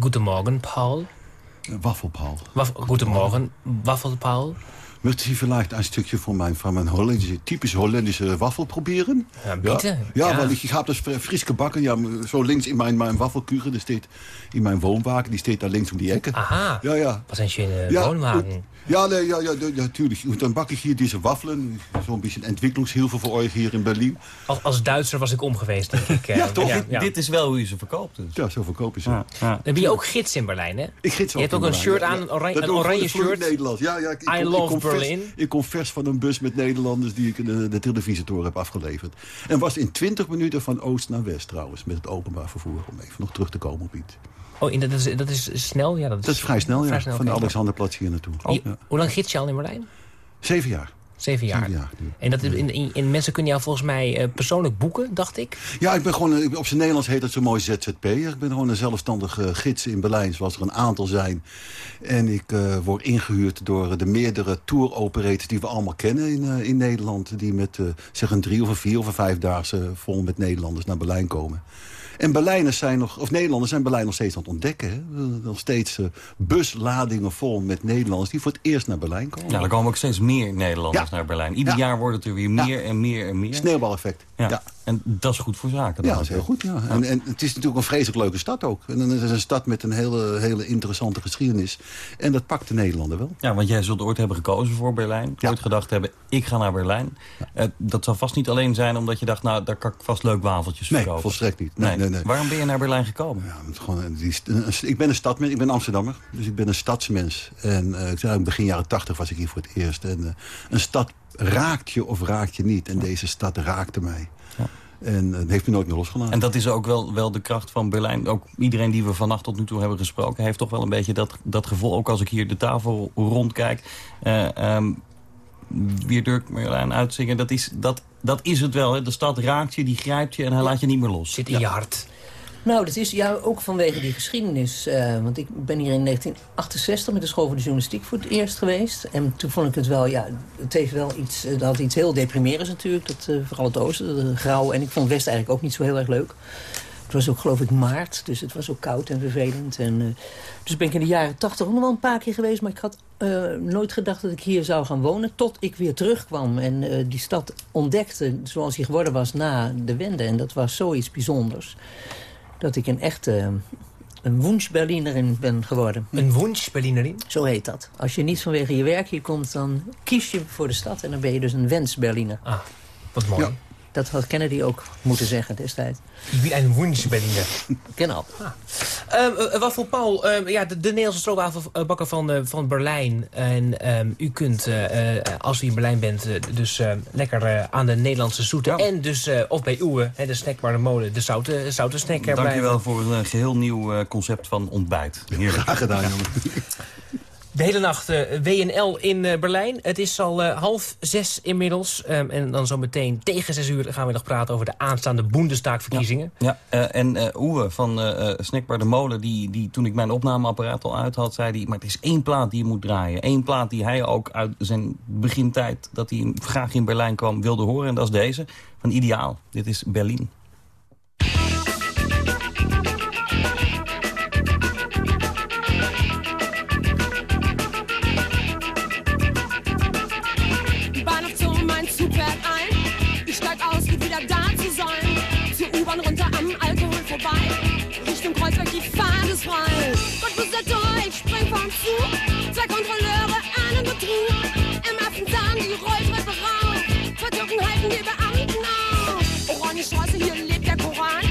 [SPEAKER 3] Goedemorgen, Paul.
[SPEAKER 9] Waffelpaal.
[SPEAKER 3] Waf Goedemorgen, Waffel,
[SPEAKER 9] Möchte Sie vielleicht ein Stückchen von meinem, von meinem holländische, typisch holländische Waffel probieren?
[SPEAKER 3] Ja, bitte.
[SPEAKER 9] Ja,
[SPEAKER 3] Ja.
[SPEAKER 9] weil ich, ich habe das fr- frisch gebacken. Ja, so links in mijn, mijn Waffelküche. Die steht in mijn woonwagen. Die steht da links um die Ecke.
[SPEAKER 3] Aha,
[SPEAKER 9] Ja, ja.
[SPEAKER 3] was een schöne
[SPEAKER 9] Ja,
[SPEAKER 3] Wohnwagen.
[SPEAKER 9] Ja, nee, ja, ja. Und dann backe ich hier diese Waffeln. So ein bisschen Entwicklungshilfe für euch hier in Berlin.
[SPEAKER 3] Als, als Duitser was ik om geweest, denk ik. eh.
[SPEAKER 9] Ja, toch?
[SPEAKER 3] Ja,
[SPEAKER 4] Dit is wel hoe je ze verkoopt dus.
[SPEAKER 9] Ja, zo verkopen ze.
[SPEAKER 4] Ja, ja.
[SPEAKER 3] Dan ben je ook gids in Berlijn, hè?
[SPEAKER 9] Ik gids
[SPEAKER 3] Je hebt ook een
[SPEAKER 9] Berlijn,
[SPEAKER 3] shirt aan,
[SPEAKER 9] ja.
[SPEAKER 3] een oranje,
[SPEAKER 9] Dat
[SPEAKER 3] een
[SPEAKER 9] ik
[SPEAKER 3] oranje
[SPEAKER 9] voor
[SPEAKER 3] shirt.
[SPEAKER 9] Nederland. Ja, ja, ik, ik,
[SPEAKER 3] I love
[SPEAKER 9] ik kom
[SPEAKER 3] Berlin.
[SPEAKER 9] ik kom vers van een bus met Nederlanders die ik de, de televisietoren heb afgeleverd. En was in 20 minuten van oost naar west trouwens. Met het openbaar vervoer. Om even nog terug te komen op iets.
[SPEAKER 3] Oh, dat is, dat is snel? Ja, dat is,
[SPEAKER 9] Dat is vrij snel, ja. van de. Alexanderplatz hier naartoe. Ja.
[SPEAKER 3] Hoe lang gids je al in Berlijn?
[SPEAKER 9] Zeven jaar.
[SPEAKER 3] Zeven jaar.
[SPEAKER 9] Zeven jaar nu.
[SPEAKER 3] En, dat, in, in, in- mensen kunnen jou volgens mij eh, persoonlijk boeken, dacht ik.
[SPEAKER 9] Ja, ik ben gewoon, op zijn Nederlands heet het zo mooi ZZP'er. Ik ben gewoon een zelfstandige gids in Berlijn, zoals er een aantal zijn. En ik eh, word ingehuurd door de meerdere tour-operators die we allemaal kennen in, eh, in Nederland. Die met zeg een drie of een vier of een vijfdaagse vol met Nederlanders naar Berlijn komen. En Berlijners zijn nog, of Nederlanders zijn Berlijn nog steeds aan het ontdekken. Hè? Nog steeds eh, busladingen vol met Nederlanders die voor het eerst naar Berlijn komen.
[SPEAKER 4] Ja, er komen ook steeds meer Nederlanders
[SPEAKER 9] Ja.
[SPEAKER 4] naar Berlijn. Ieder
[SPEAKER 9] Ja.
[SPEAKER 4] jaar wordt het er weer meer en meer en meer.
[SPEAKER 9] Sneeuwbaleffect.
[SPEAKER 4] Ja. En dat is goed voor zaken. dan
[SPEAKER 9] Ja, dat is heel goed. Ja. En, en het is natuurlijk een vreselijk leuke stad ook. En dan is het een stad met een hele, hele interessante geschiedenis. En dat pakt de Nederlander wel.
[SPEAKER 4] Ja, want jij zult ooit hebben gekozen voor Berlijn. Ooit gedacht hebben, ik ga naar Berlijn. Eh, dat zal vast niet alleen zijn omdat je dacht, nou, daar kan ik vast leuk wafeltjes
[SPEAKER 9] Nee,
[SPEAKER 4] verkopen.
[SPEAKER 9] volstrekt niet. Nee, nee, nee.
[SPEAKER 4] Waarom ben je naar Berlijn gekomen?
[SPEAKER 9] Ja, gewoon, een- die ik ben een stadmens, ik ben Amsterdammer. Dus ik ben een stadsmens. En eh, zei, begin jaren tachtig was ik hier voor het eerst. En eh, een stad raakt je of raakt je niet. En deze stad raakte mij. En eh, het heeft me nooit meer losgelaten.
[SPEAKER 4] En dat is ook wel, wel de kracht van Berlijn. Ook iedereen die we vannacht tot nu toe hebben gesproken... heeft toch wel een beetje dat, dat gevoel. Ook als ik hier de tafel rondkijk. eh ehm Wierdurk, Marjolein uitzingen. Dat is, dat, dat is het wel. Hè. De stad raakt je, die grijpt je en hij laat je niet meer los.
[SPEAKER 3] Zit in je hart.
[SPEAKER 6] Nou, dat is ja, ook vanwege die geschiedenis. Uh, want ik ben hier in 1968 met de school voor de journalistiek voor het eerst geweest. En toen vond ik het wel, ja, het heeft wel iets, dat had iets heel deprimerends natuurlijk. Dat, uh, vooral het oosten, de grauw. En ik vond West eigenlijk ook niet zo heel erg leuk. Het was ook geloof ik maart, dus het was ook koud en vervelend. En, uh, dus ben ik in de jaren tachtig nog wel een paar keer geweest. Maar ik had uh, nooit gedacht dat ik hier zou gaan wonen. Tot ik weer terugkwam en uh, die stad ontdekte zoals die geworden was na de wende. En dat was zoiets bijzonders. Dat ik een echte een Wunsch-Berlinerin ben geworden.
[SPEAKER 3] Een Wunsch-Berlinerin?
[SPEAKER 6] Zo heet dat. Als je niet vanwege je werk hier komt, dan kies je voor de stad. En dan ben je dus een Wens-Berliner.
[SPEAKER 3] Ah, wat mooi. Ja.
[SPEAKER 6] Dat had Kennedy ook moeten zeggen destijds.
[SPEAKER 3] Ik ben een Wunschberliner.
[SPEAKER 6] Genau.
[SPEAKER 3] Ah. Um, uh, wat voor Paul, um, ja, de, de Nederlandse stroopwafelbakker van, uh, van Berlijn. En um, u kunt, uh, als u in Berlijn bent, dus lekker aan de Nederlandse zoete. Ja. En dus, of bij Uwe, de snackbare molen, de zoute, zoute snacker
[SPEAKER 4] Dank u wel voor een geheel nieuw concept van ontbijt.
[SPEAKER 9] Heerlijk. Graag gedaan, jongen.
[SPEAKER 3] De hele nacht uh, WNL in uh, Berlijn. Het is al uh, half zes inmiddels. Um, en dan zo meteen tegen zes uur gaan we nog praten over de aanstaande Boendestaakverkiezingen.
[SPEAKER 4] Ja, en Oewe van Snackbar de Molen, die, die toen ik mijn opnameapparaat al uit had, zei hij, maar het is één plaat die je moet draaien. Eén plaat die hij ook uit zijn begintijd, dat hij graag in Berlijn kwam, wilde horen. En dat is deze, van Ideaal. Dit is Berlin.
[SPEAKER 10] Zwei Kontrolleure, einen Betrug. Im Affenzahn die Rolltreppe rauf. Verdürken halten die Beamten auf. Orangenstraße, hier lebt der Koran.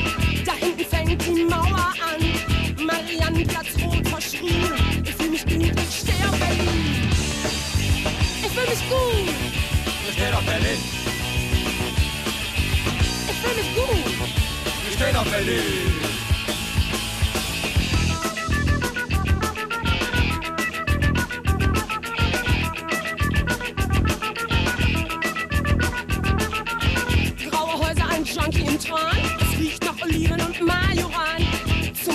[SPEAKER 10] Da hinten fängt die Mauer an. Mariannenplatz rot verschrien. Ich fühl mich gut, ich steh auf Berlin. Ich fühl mich gut.
[SPEAKER 11] Ich steh auf Berlin.
[SPEAKER 10] Ich fühl mich gut.
[SPEAKER 11] Ich steh auf Berlin.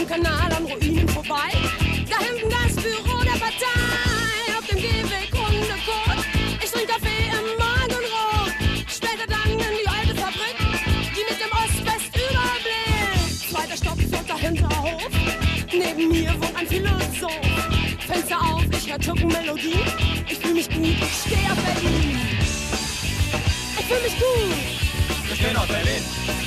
[SPEAKER 10] Kanal an Ruinen vorbei. Da hinten das Büro der Partei. Auf dem Gehweg Hundekot. Ich trinke Kaffee im Morgenrot. Später dann in die alte Fabrik, die mit dem Ost-West-Überblick. Zweiter Stock, vierter Hinterhof. Neben mir wohnt ein Philosoph. Fenster auf, ich hör Tucken-Melodie. Ich fühl mich gut, ich steh auf Berlin. Ich fühl mich gut.
[SPEAKER 11] Wir stehen auf Berlin.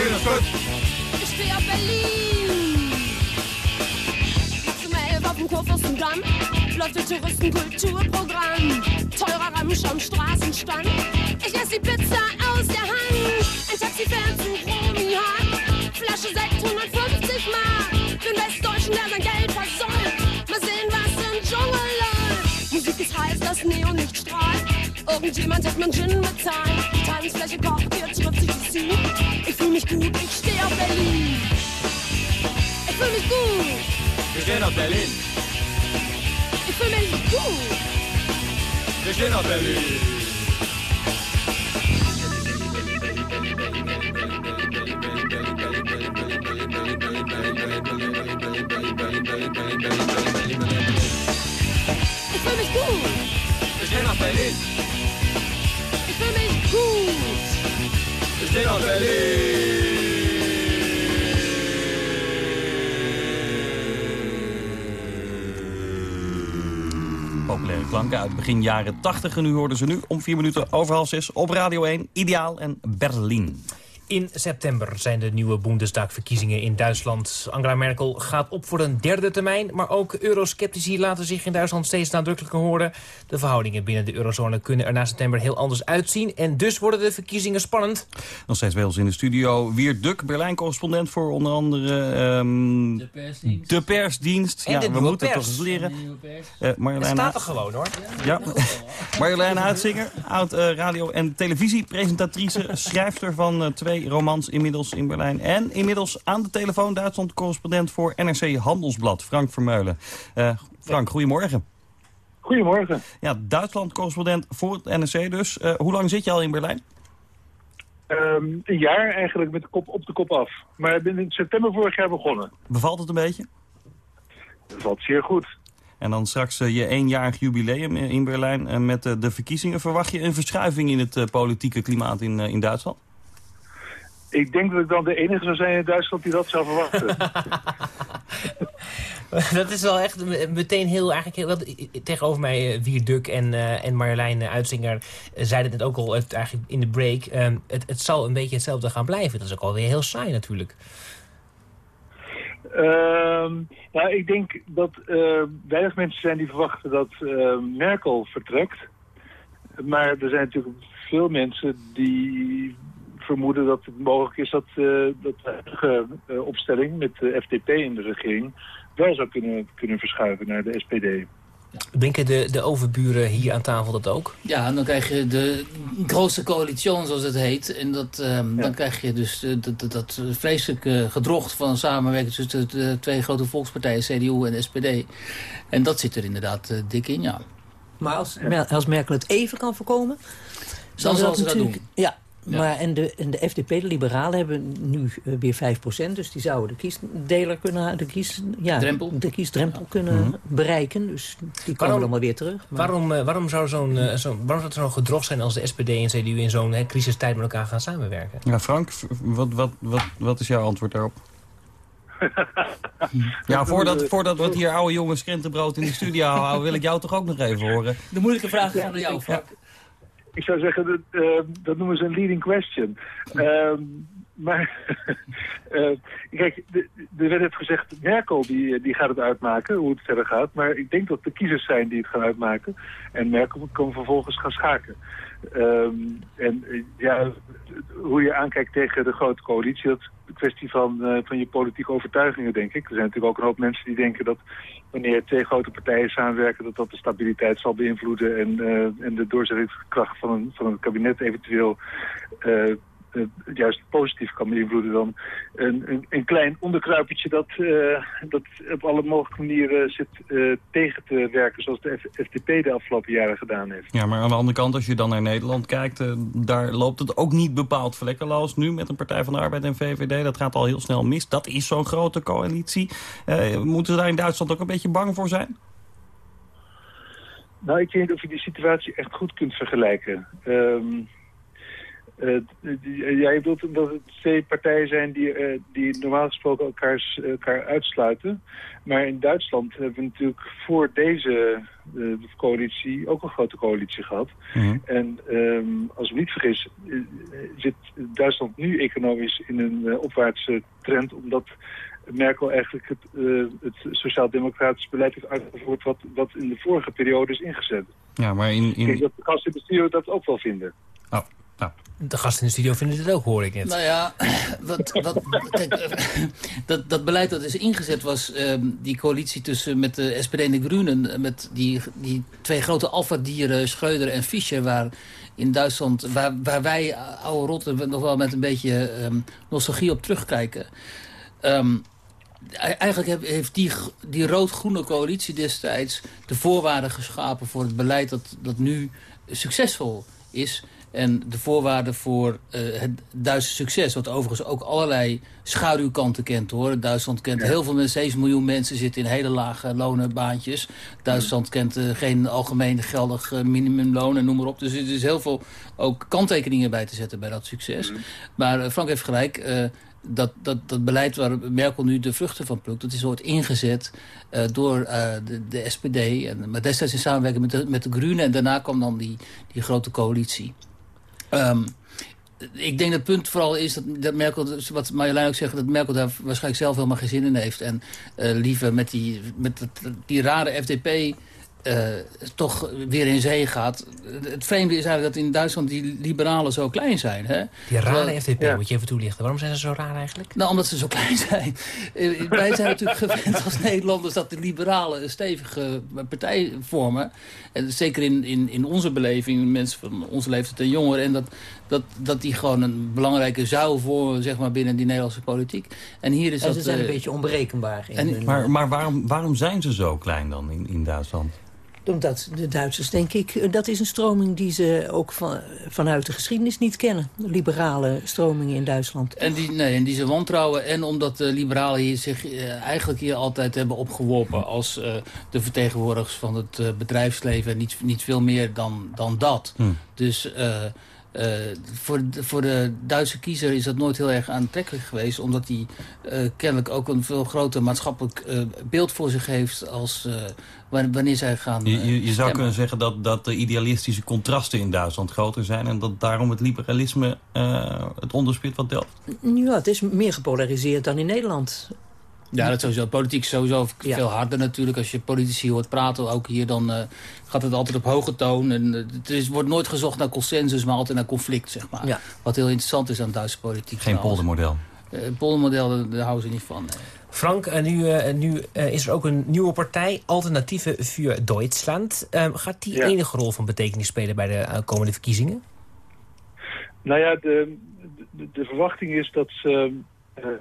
[SPEAKER 11] Fühlen uns gut.
[SPEAKER 10] Ich stehe auf Berlin. Zum Elf auf dem Kurfürstendamm läuft das Touristenkulturprogramm. Teurer Ramsch am Straßenstand. Ich esse die Pizza aus der Hand. Ein Taxi fährt zu Romy Hart. Flasche Sekt 150 Mark. Den Westdeutschen, der sein Geld versäumt. Mal sehen, was im Dschungel läuft. Musik ist heiß, das Neon nicht strahlt. Irgendjemand hat mein Gin bezahlt. Tanzfläche kocht, hier trifft sich Sue. Ich fühl mich gut, ich steh auf Berlin. Ich fühl mich gut.
[SPEAKER 11] Wir stehen auf Berlin.
[SPEAKER 10] Ich fühl mich gut.
[SPEAKER 11] Wir stehen auf Berlin.
[SPEAKER 10] Ich fühl mich gut.
[SPEAKER 11] Wir stehen auf Berlin.
[SPEAKER 4] Populaire klanken uit begin jaren 80. En nu hoorden ze nu om vier minuten over half zes op Radio 1. Ideaal en Berlin.
[SPEAKER 3] In september zijn de nieuwe Bundestag-verkiezingen in Duitsland. Angela Merkel gaat op voor een derde termijn... maar ook eurosceptici laten zich in Duitsland steeds nadrukkelijker horen. De verhoudingen binnen de eurozone kunnen er na september heel anders uitzien... en dus worden de verkiezingen spannend.
[SPEAKER 4] Nog steeds bij ons in de studio Wier Duk, Berlijn-correspondent... voor onder andere um, de persdienst. De persdienst.
[SPEAKER 3] En
[SPEAKER 4] ja,
[SPEAKER 3] we
[SPEAKER 4] moeten
[SPEAKER 3] pers.
[SPEAKER 4] toch eens leren.
[SPEAKER 3] Uh, het staat er gewoon, hoor.
[SPEAKER 4] Ja. Marjolein Uitzinger, oud uh, radio- en televisiepresentatrice... schrijfster van uh, twee romans inmiddels in Berlijn. En inmiddels aan de telefoon Duitsland-correspondent voor NRC Handelsblad, Frank Vermeulen. Uh, Frank, goedemorgen.
[SPEAKER 12] Goedemorgen.
[SPEAKER 4] Ja, Duitsland-correspondent voor het NRC dus. Uh, hoe lang zit je al in Berlijn?
[SPEAKER 12] Um, een jaar eigenlijk met de kop op de kop af. Maar ik ben in september vorig jaar begonnen.
[SPEAKER 4] Bevalt het een beetje?
[SPEAKER 12] Bevalt zeer goed.
[SPEAKER 4] En dan straks uh, je eenjarig jubileum in Berlijn met de verkiezingen. Verwacht je een verschuiving in het politieke klimaat in, in Duitsland?
[SPEAKER 12] Ik denk dat ik dan de enige zou zijn in Duitsland die dat zou verwachten.
[SPEAKER 3] dat is wel echt meteen heel... Eigenlijk heel, tegenover mij, Wier Duk en, uh, en Marjolein Uitzinger... Uh, zeiden het ook al het, eigenlijk in de break. Um, het, het zal een beetje hetzelfde gaan blijven. Dat is ook alweer heel saai natuurlijk.
[SPEAKER 12] Uh, nou, ik denk dat uh, weinig mensen zijn die verwachten dat uh, Merkel vertrekt. Maar er zijn natuurlijk veel mensen die vermoeden dat het mogelijk is dat, uh, dat de huidige uh, opstelling met de FDP in de regering wel zou kunnen, kunnen verschuiven naar de SPD.
[SPEAKER 3] Denken de, de overburen hier aan tafel dat ook?
[SPEAKER 5] Ja, en dan krijg je de grootste coalitie, zoals het heet. En dat, um, ja. dan krijg je dus dat, dat, dat vreselijke gedrocht van samenwerking tussen de, de, twee grote volkspartijen, CDU en SPD. En dat zit er inderdaad uh, dik in, ja.
[SPEAKER 6] Maar als, als Merkel het even kan voorkomen...
[SPEAKER 5] Dan zal ze dat doen.
[SPEAKER 6] Ja, ja. Maar en de, en de FDP, de liberalen, hebben nu uh, weer 5%. Dus die zouden de kiesdeler kunnen, de, kies, ja,
[SPEAKER 5] Drempel.
[SPEAKER 6] de kiesdrempel kunnen
[SPEAKER 5] Mhm.
[SPEAKER 6] bereiken. Dus die komen
[SPEAKER 3] Waarom-
[SPEAKER 6] maar weer terug. Maar
[SPEAKER 3] Waarom, uh, waarom zou zo'n uh, zo, waarom zou het zo'n gedrocht zijn als de SPD en CDU in zo'n hè, crisistijd met elkaar gaan samenwerken?
[SPEAKER 4] Ja, Frank, wat, wat, wat, wat is jouw antwoord daarop? Ja, voordat, voordat we het hier oude jongens krentenbrood in de studio houden... wil ik jou toch ook nog even horen.
[SPEAKER 5] De moeilijke vraag is aan jou, Frank.
[SPEAKER 12] Ik zou zeggen, dat, uh, dat noemen ze een leading question. Uh, maar, uh, kijk, de, er werd net gezegd, Merkel die, die gaat het uitmaken, hoe het verder gaat. Maar ik denk dat de kiezers zijn die het gaan uitmaken. En Merkel kan vervolgens gaan schaken. Um, en ja, hoe je aankijkt tegen de grote coalitie, dat is een kwestie van, uh, van je politieke overtuigingen, denk ik. Er zijn natuurlijk ook een hoop mensen die denken dat wanneer twee grote partijen samenwerken, dat dat de stabiliteit zal beïnvloeden en, uh, en de doorzettingskracht van een, van een kabinet eventueel uh, uh, juist positief kan beïnvloeden dan een, een, een klein onderkruipertje dat, uh, dat op alle mogelijke manieren zit uh, tegen te werken zoals de F FDP de afgelopen jaren gedaan heeft.
[SPEAKER 4] Ja, maar aan de andere kant, als je dan naar Nederland kijkt... Daar loopt het ook niet bepaald vlekkeloos nu met een Partij van de Arbeid en VVD. Dat gaat al heel snel mis. Dat is zo'n grote coalitie. Moeten we daar in Duitsland ook een beetje bang voor zijn?
[SPEAKER 12] Nou, ik weet niet of je die situatie echt goed kunt vergelijken. Um, jij bedoelt dat het twee partijen zijn die, uh, die normaal gesproken elkaars, elkaar uitsluiten. Maar in Duitsland hebben we natuurlijk voor deze coalitie ook een grote coalitie gehad. Mm -hmm. En um, als ik me niet vergis, zit Duitsland nu economisch in een opwaartse trend... omdat Merkel eigenlijk het, het sociaal-democratisch beleid heeft uitgevoerd... Wat, wat in de vorige periode is ingezet.
[SPEAKER 4] Ja, maar in... in...
[SPEAKER 12] Ik denk dat de dat ook wel vinden.
[SPEAKER 4] Oh.
[SPEAKER 3] De gasten in de studio vinden dit ook, hoor ik net.
[SPEAKER 5] Nou ja, wat, wat, kijk, dat, dat beleid dat is ingezet was um, die coalitie tussen met de SPD en de Groenen... met die, die twee grote alfadieren, Schreuder en Fischer... waar in Duitsland, waar, waar wij, oude rotten, nog wel met een beetje um, nostalgie op terugkijken... Um, Eigenlijk heeft die, die rood-groene coalitie destijds de voorwaarden geschapen voor het beleid dat, dat nu succesvol is en de voorwaarden voor uh, het Duitse succes. Wat overigens ook allerlei schaduwkanten kent hoor. Duitsland kent ja. heel veel mensen, 7 miljoen mensen zitten in hele lage lonenbaantjes. Duitsland ja. kent uh, geen algemeen geldig uh, minimumloon en noem maar op. Dus er is heel veel ook kanttekeningen bij te zetten bij dat succes. Ja. Maar Frank heeft gelijk... Dat, dat, dat beleid waar Merkel nu de vruchten van plukt... dat is wordt ingezet uh, door uh, de, de, SPD. En, maar destijds in samenwerking met de, met de Groenen. En daarna kwam dan die, die grote coalitie. Um, ik denk dat het punt vooral is dat, dat Merkel, wat Marjolein ook zegt... dat Merkel daar waarschijnlijk zelf helemaal geen zin in heeft. En uh, liever met die, met die rare FDP uh, toch weer in zee gaat. Het vreemde is eigenlijk dat in Duitsland die liberalen zo klein zijn. Hè?
[SPEAKER 3] Die rare FDP, moet je even toelichten. Waarom zijn ze zo raar eigenlijk?
[SPEAKER 5] Nou, omdat ze zo klein zijn. Uh, wij zijn natuurlijk gewend als Nederlanders dat de liberalen een stevige partij vormen. En zeker in, in, in onze beleving, mensen van onze leeftijd en jonger. En dat, dat, dat die gewoon een belangrijke zuil vormen zeg maar, binnen die Nederlandse politiek. En hier is
[SPEAKER 6] en
[SPEAKER 5] dat,
[SPEAKER 6] ze zijn een
[SPEAKER 5] uh,
[SPEAKER 6] beetje onberekenbaar. In
[SPEAKER 4] en,
[SPEAKER 6] hun,
[SPEAKER 4] maar maar waarom, waarom zijn ze zo klein dan in, in Duitsland?
[SPEAKER 6] Omdat de Duitsers, denk ik, dat is een stroming die ze ook van, vanuit de geschiedenis niet kennen. De liberale stromingen in Duitsland.
[SPEAKER 5] En die, nee, en die ze wantrouwen. En omdat de liberalen hier zich uh, eigenlijk hier altijd hebben opgeworpen... als uh, de vertegenwoordigers van het uh, bedrijfsleven. Niet, niet veel meer dan, dan dat.
[SPEAKER 4] Hm.
[SPEAKER 5] Dus... Uh, voor, de, voor de Duitse kiezer is dat nooit heel erg aantrekkelijk geweest... omdat hij uh, kennelijk ook een veel groter maatschappelijk uh, beeld voor zich heeft... als wanneer zij gaan
[SPEAKER 4] Je, je, je zou kunnen zeggen dat, dat de idealistische contrasten in Duitsland groter zijn... en dat daarom het liberalisme het onderspit wat telt?
[SPEAKER 6] Ja, het is meer gepolariseerd dan in Nederland.
[SPEAKER 5] Ja, dat sowieso. Politiek is sowieso ja. veel harder natuurlijk. Als je politici hoort praten, ook hier, dan uh, gaat het altijd op hoge toon. En uh, het is, wordt nooit gezocht naar consensus, maar altijd naar conflict, zeg maar.
[SPEAKER 6] Ja.
[SPEAKER 5] Wat heel interessant is aan Duitse politiek.
[SPEAKER 4] Geen poldermodel.
[SPEAKER 5] Uh, poldermodel, daar, daar houden ze niet van. Nee.
[SPEAKER 3] Frank, nu, nu is er ook een nieuwe partij, Alternatieve für Deutschland. gaat die ja. enige rol van betekenis spelen bij de komende verkiezingen?
[SPEAKER 12] Nou ja, de, de, de verwachting is dat ze...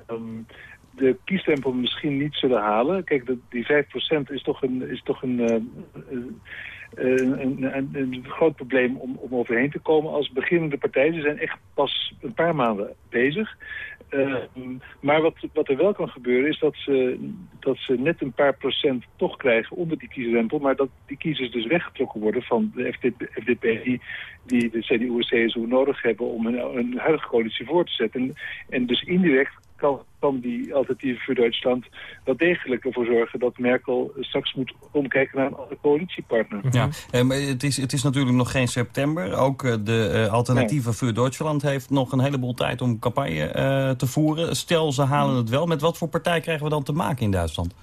[SPEAKER 12] Um, de kiestempo misschien niet zullen halen. Kijk, die 5% is toch een, is toch een, uh, een, een, een, een, groot probleem om, om overheen te komen als beginnende partij. Ze zijn echt pas een paar maanden bezig. Uh, maar wat, wat er wel kan gebeuren is dat ze, dat ze net een paar procent toch krijgen onder die kiesdrempel. Maar dat die kiezers dus weggetrokken worden van de FDP, FDP die, die de CDU en CSU nodig hebben om hun, hun huidige coalitie voor te zetten. En, en dus indirect kan, kan die alternatieve voor Duitsland wel degelijk ervoor zorgen dat Merkel straks moet omkijken naar een andere coalitiepartner.
[SPEAKER 4] Ja, maar het is, het is natuurlijk nog geen september. Ook de uh, alternatieve voor Duitsland heeft nog een heleboel tijd om campagne uh, te voeren. Stel, ze halen het wel. Met wat voor partij krijgen we dan te maken in Duitsland?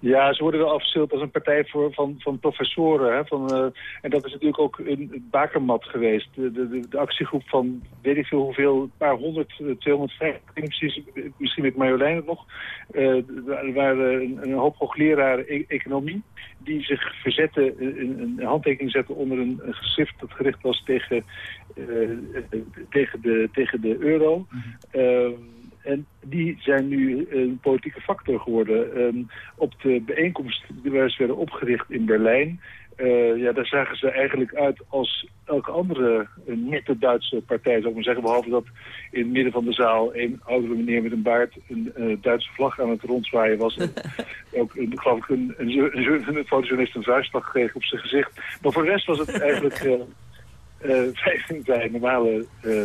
[SPEAKER 12] Ja, ze worden wel afgesteld als een partij voor, van, van professoren. Hè, van, uh, en dat is natuurlijk ook een bakermat geweest. De, de, de actiegroep van weet ik veel hoeveel, een paar honderd, 250, ik weet niet precies, misschien met Marjolein het nog. Uh, er waren een, een hoop hoogleraren e economie die zich verzetten, een, een handtekening zetten onder een, een geschrift dat gericht was tegen, uh, tegen, de, tegen de euro. Mm -hmm. En die zijn nu een politieke factor geworden. Um, op de bijeenkomst waar ze werden opgericht in Berlijn... Uh, ja, daar zagen ze eigenlijk uit als elke andere nette Duitse partij, zou ik maar zeggen. Behalve dat in het midden van de zaal een oudere meneer met een baard een uh, Duitse vlag aan het rondzwaaien was. En ook, een, geloof ik, een, een, een, een fotojournalist een vuistslag gekregen op zijn gezicht. Maar voor de rest was het eigenlijk... Uh, uh, bij normale uh,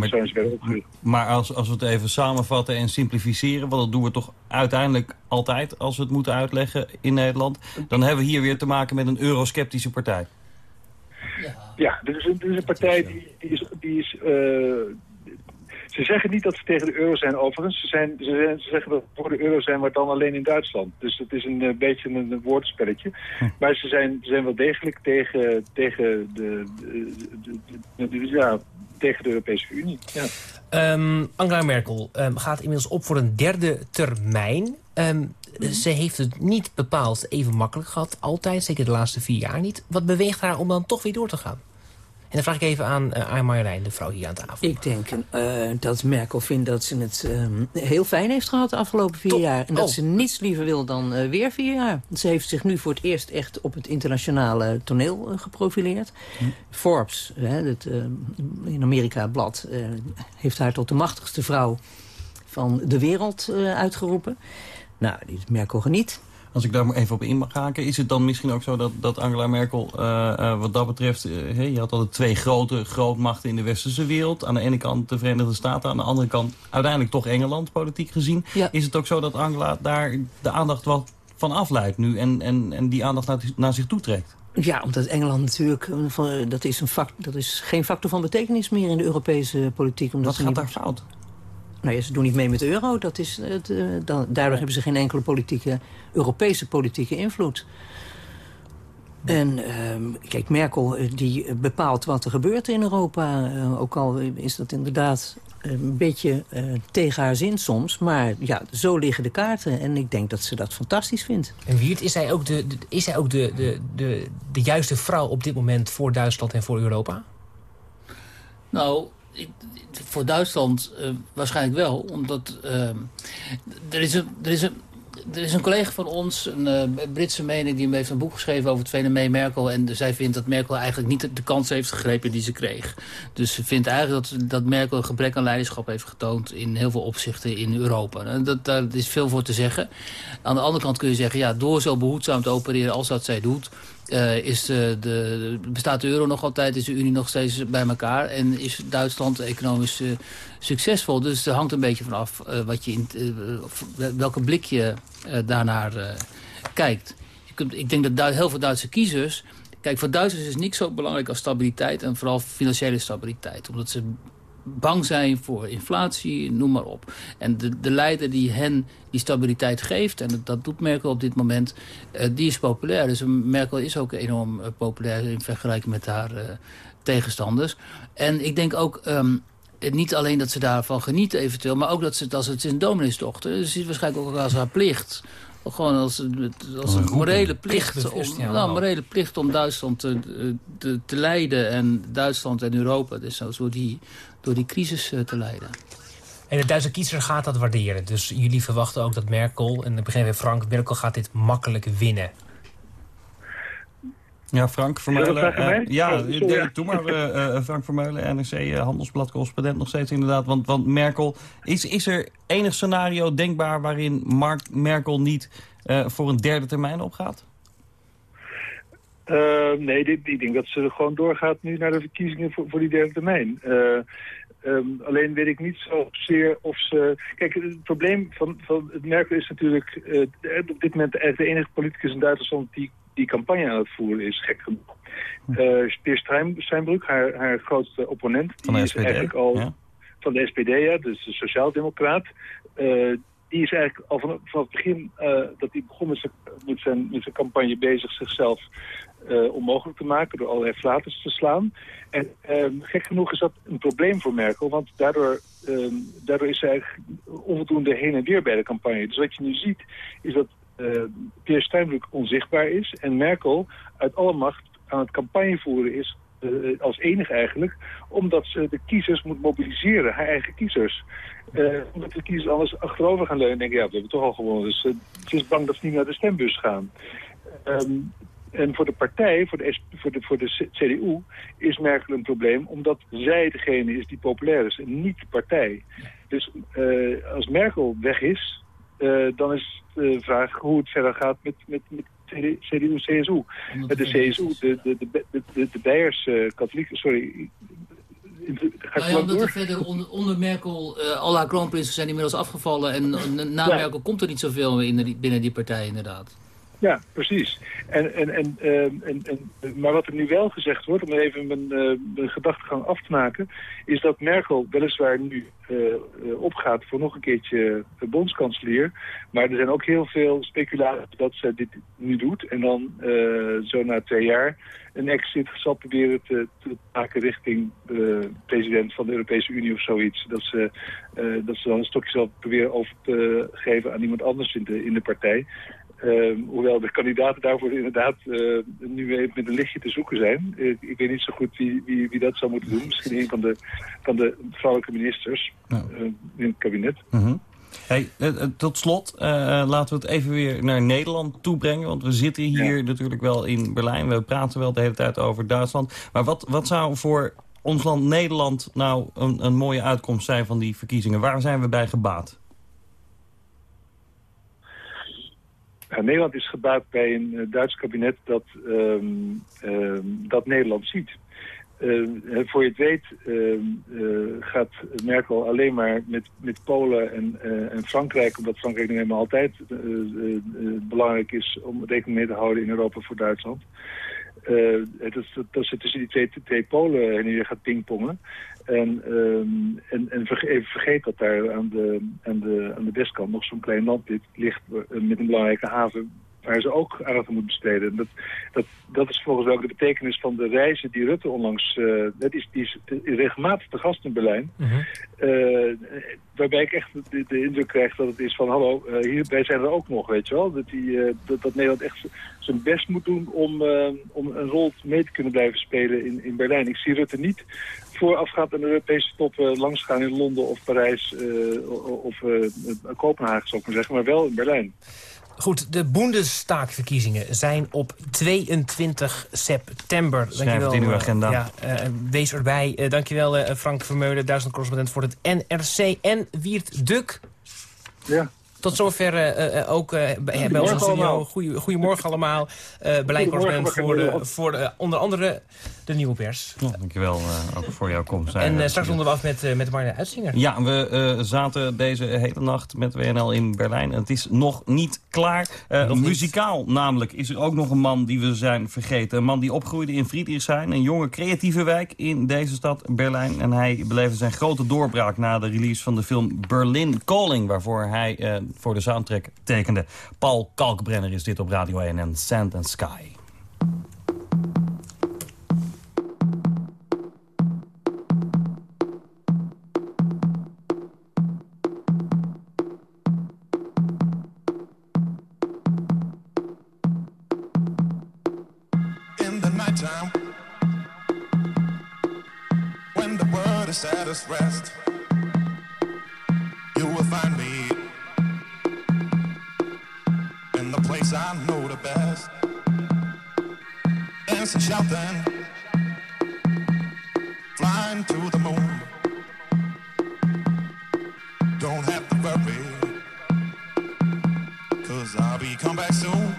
[SPEAKER 12] zijn ze.
[SPEAKER 4] Maar als, als we het even samenvatten en simplificeren... want dat doen we toch uiteindelijk altijd als we het moeten uitleggen in Nederland... dan hebben we hier weer te maken met een eurosceptische partij.
[SPEAKER 12] Ja, ja dit, is een, dit is een partij die, die is... Die is uh, ze zeggen niet dat ze tegen de euro zijn overigens. Ze, zijn, ze, zijn, ze zeggen dat we voor de euro zijn, maar dan alleen in Duitsland. Dus het is een, een beetje een, een woordspelletje. Hm. Maar ze zijn, ze zijn wel degelijk tegen, tegen, de, de, de, de ja, tegen de Europese Unie. Ja.
[SPEAKER 3] Um, Angela Merkel um, gaat inmiddels op voor een derde termijn. Um, hm. Ze heeft het niet bepaald even makkelijk gehad, altijd. Zeker de laatste vier jaar niet. Wat beweegt haar om dan toch weer door te gaan? En dan vraag ik even aan, uh, aan Marjolein, de vrouw hier aan tafel.
[SPEAKER 6] Ik denk uh, dat Merkel vindt dat ze het um, heel fijn heeft gehad de afgelopen vier Top. jaar. En dat oh. ze niets liever wil dan uh, weer vier jaar. Ze heeft zich nu voor het eerst echt op het internationale toneel geprofileerd. Hm. Forbes, hè, het in Amerika blad, heeft haar tot de machtigste vrouw van de wereld uitgeroepen. Nou, die Merkel geniet.
[SPEAKER 4] Als ik daar maar even op in mag haken, is het dan misschien ook zo dat, dat Angela Merkel uh, uh, wat dat betreft... Uh, hey, je had altijd twee grote grootmachten in de westerse wereld. Aan de ene kant de Verenigde Staten, aan de andere kant uiteindelijk toch Engeland, politiek gezien. Ja. Is het ook zo dat Angela daar de aandacht wat van afleidt nu en, en, en die aandacht naar, naar zich toe trekt?
[SPEAKER 6] Ja, omdat Engeland natuurlijk... Dat is, een fact, dat is geen factor van betekenis meer in de Europese politiek.
[SPEAKER 4] Omdat
[SPEAKER 6] Wat
[SPEAKER 4] gaat daar fout?
[SPEAKER 6] Nou ja, ze doen niet mee met de euro. Dat is, het, dan, daardoor hebben ze geen enkele politieke, Europese politieke invloed. En uh, kijk, Merkel die bepaalt wat er gebeurt in Europa. Uh, ook al is dat inderdaad een beetje uh, tegen haar zin soms. Maar ja, zo liggen de kaarten. En ik denk dat ze dat fantastisch vindt.
[SPEAKER 3] En Wiert, is zij ook de, de is zij ook de, de, de, de juiste vrouw op dit moment voor Duitsland en voor Europa?
[SPEAKER 5] Nou, voor Duitsland uh, waarschijnlijk wel. Omdat er is een... Er is een er is een collega van ons, een uh, Britse mening... die heeft een boek geschreven over het fenomeen Merkel. En zij vindt dat Merkel eigenlijk niet de, kans heeft gegrepen die ze kreeg. Dus ze vindt eigenlijk dat, dat Merkel een gebrek aan leiderschap heeft getoond... in heel veel opzichten in Europa. En dat, daar is veel voor te zeggen. Aan de andere kant kun je zeggen... ja, door zo behoedzaam te opereren als dat zij doet... Uh, is de, de, bestaat de euro nog altijd, is de Unie nog steeds bij elkaar... en is Duitsland economisch uh, succesvol. Dus het hangt een beetje vanaf uh, wat je in, welke blik je daarnaar kijkt. Je kunt, ik denk dat heel veel Duitse kiezers... Kijk, voor Duitsers is niks zo belangrijk als stabiliteit... en vooral financiële stabiliteit. Omdat ze bang zijn voor inflatie, noem maar op. En de, de leider die hen die stabiliteit geeft, en dat doet Merkel op dit moment, uh, die is populair. Dus Merkel is ook enorm uh, populair in vergelijking met haar uh, tegenstanders. En ik denk ook... Um, niet alleen dat ze daarvan genieten eventueel... maar ook dat ze, als het is een domineesdochter... dus het is waarschijnlijk ook als haar plicht gewoon als, als een morele plicht, om, nou, morele plicht om Duitsland te, te, te, leiden. En Duitsland en Europa dus zo, door, die, door die crisis te leiden.
[SPEAKER 3] En de Duitse kiezer gaat dat waarderen. Dus jullie verwachten ook dat Merkel, en dan begreep Frank... Merkel gaat dit makkelijk winnen.
[SPEAKER 4] Ja, Frank Vermeulen. Uh, ja, oh, ja. doe maar. Uh, Frank Vermeulen, NRC, Handelsblad, correspondent nog steeds inderdaad. Want, want Merkel, is, is er enig scenario denkbaar waarin Mark Merkel niet voor een derde termijn opgaat?
[SPEAKER 12] Nee, dit, ik denk dat ze gewoon doorgaat nu naar de verkiezingen voor, voor die derde termijn. Um, alleen weet ik niet zozeer of ze... Kijk, het probleem van, van het Merkel is natuurlijk... Uh, op dit moment de enige politicus in Duitsland die die campagne aan het voeren is, gek genoeg. Uh, Peer Steinbrück, haar, haar grootste opponent,
[SPEAKER 4] van die
[SPEAKER 12] is eigenlijk al van de SPD, ja, dus de sociaaldemocraat. Die is eigenlijk al vanaf, vanaf het begin uh, dat hij begon met zijn, met, zijn, met zijn campagne bezig zichzelf uh, onmogelijk te maken door allerlei flaters te slaan. En um, gek genoeg is dat een probleem voor Merkel, want daardoor, um, daardoor is eigenlijk onvoldoende heen en weer bij de campagne. Dus wat je nu ziet is dat uh, Pierre Steinbrück onzichtbaar is en Merkel uit alle macht aan het campagne voeren is uh, als enige eigenlijk, omdat ze de kiezers moet mobiliseren, haar eigen kiezers. Uh, omdat de kiezers anders achterover gaan leunen en denken, ja, we hebben toch al gewonnen, dus uh, ze is bang dat ze niet naar de stembus gaan. Um, en voor de partij, voor de, voor, de, voor de CDU, is Merkel een probleem... omdat zij degene is die populair is en niet de partij. Dus uh, als Merkel weg is, uh, dan is de vraag hoe het verder gaat met, met, met CDU-CSU. Met de CSU, de, de, de, de, de, de Beiers uh, katholieken, sorry...
[SPEAKER 5] Ga nou ja, omdat er verder onder, onder Merkel, uh, al haar kroonprinsen zijn inmiddels afgevallen... en na ja. Merkel komt er niet zoveel in de, binnen die partij inderdaad.
[SPEAKER 12] Ja, precies. En, en, en, uh, en, en, maar wat er nu wel gezegd wordt, om even mijn, uh, mijn gedachtegang af te maken... is dat Merkel weliswaar nu uh, opgaat voor nog een keertje bondskanselier. Maar er zijn ook heel veel speculaties dat ze dit nu doet. En dan zo na twee jaar een exit zal proberen te, te maken richting de president van de Europese Unie of zoiets. Dat ze, dat ze dan een stokje zal proberen over te geven aan iemand anders in de, in de partij. Uh, hoewel de kandidaten daarvoor inderdaad uh, nu even met een lichtje te zoeken zijn. Uh, ik weet niet zo goed wie, wie, wie, dat zou moeten doen. Misschien een van de, van de vrouwelijke ministers. Eh, in het kabinet.
[SPEAKER 4] -huh. Hey, tot slot, laten we het even weer naar Nederland toebrengen. Want we zitten hier ja. natuurlijk wel in Berlijn. We praten wel de hele tijd over Duitsland. Maar wat, wat zou voor ons land Nederland nou een, een mooie uitkomst zijn van die verkiezingen? Waar zijn we bij gebaat?
[SPEAKER 12] Ja, Nederland is gebaat bij een uh, Duits kabinet dat, um, um, dat Nederland ziet. Uh, voor je het weet uh, gaat Merkel alleen maar met, met Polen en, en Frankrijk... omdat Frankrijk nu helemaal altijd belangrijk is om rekening mee te houden in Europa voor Duitsland. Uh, dat, dat, ze tussen die twee, twee polen en weer gaat pingpongen. En, um, en, en even vergeet dat daar aan de, aan de, aan de westkant nog zo'n klein land ligt met een belangrijke haven waar ze ook aandacht aan moet besteden. Dat, dat, dat is volgens mij ook de betekenis van de reizen die Rutte onlangs... Uh, die, die is regelmatig te gast in Berlijn.
[SPEAKER 3] Mhm.
[SPEAKER 12] uh, waarbij ik echt de, de, indruk krijg dat het is van... hallo, uh, hier, wij zijn er ook nog, weet je wel. Dat, die, dat, dat Nederland echt zijn best moet doen om, om een rol mee te kunnen blijven spelen in, in Berlijn. Ik zie Rutte niet voorafgaand aan de Europese top langs gaan in Londen of Parijs of Kopenhagen, zou ik maar zeggen. Maar wel in Berlijn.
[SPEAKER 3] Goed, de Bundestagverkiezingen zijn op 22 september.
[SPEAKER 4] Schrijf het in uw agenda.
[SPEAKER 3] Ja, uh, wees erbij. Uh, dankjewel uh, Frank Vermeulen, Duitsland correspondent voor het NRC. En Wiert Duk.
[SPEAKER 12] Ja.
[SPEAKER 3] Tot zover uh, ook uh, bij, bij ons studio. Goeie, goedemorgen allemaal. Uh, Berlijn-correspondent voor, de, voor onder andere de Nieuwe Pers.
[SPEAKER 4] Ja, dankjewel ook voor jouw komst.
[SPEAKER 3] En straks ronden we af met, met Marja Uitzinger.
[SPEAKER 4] Ja, we zaten deze hele nacht met WNL in Berlijn. En het is nog niet klaar. Nog muzikaal niet. namelijk is er ook nog een man die we zijn vergeten. Een man die opgroeide in Friedrichshain. Een jonge creatieve wijk in deze stad Berlijn. En hij beleefde zijn grote doorbraak na de release van de film Berlin Calling. Waarvoor hij voor de soundtrack tekende. Paul Kalkbrenner is dit op Radio 1 en Sand and Sky.
[SPEAKER 13] Nighttime When the world at its rest shouting, flying to the moon. Don't have to worry, cause I'll be come back soon.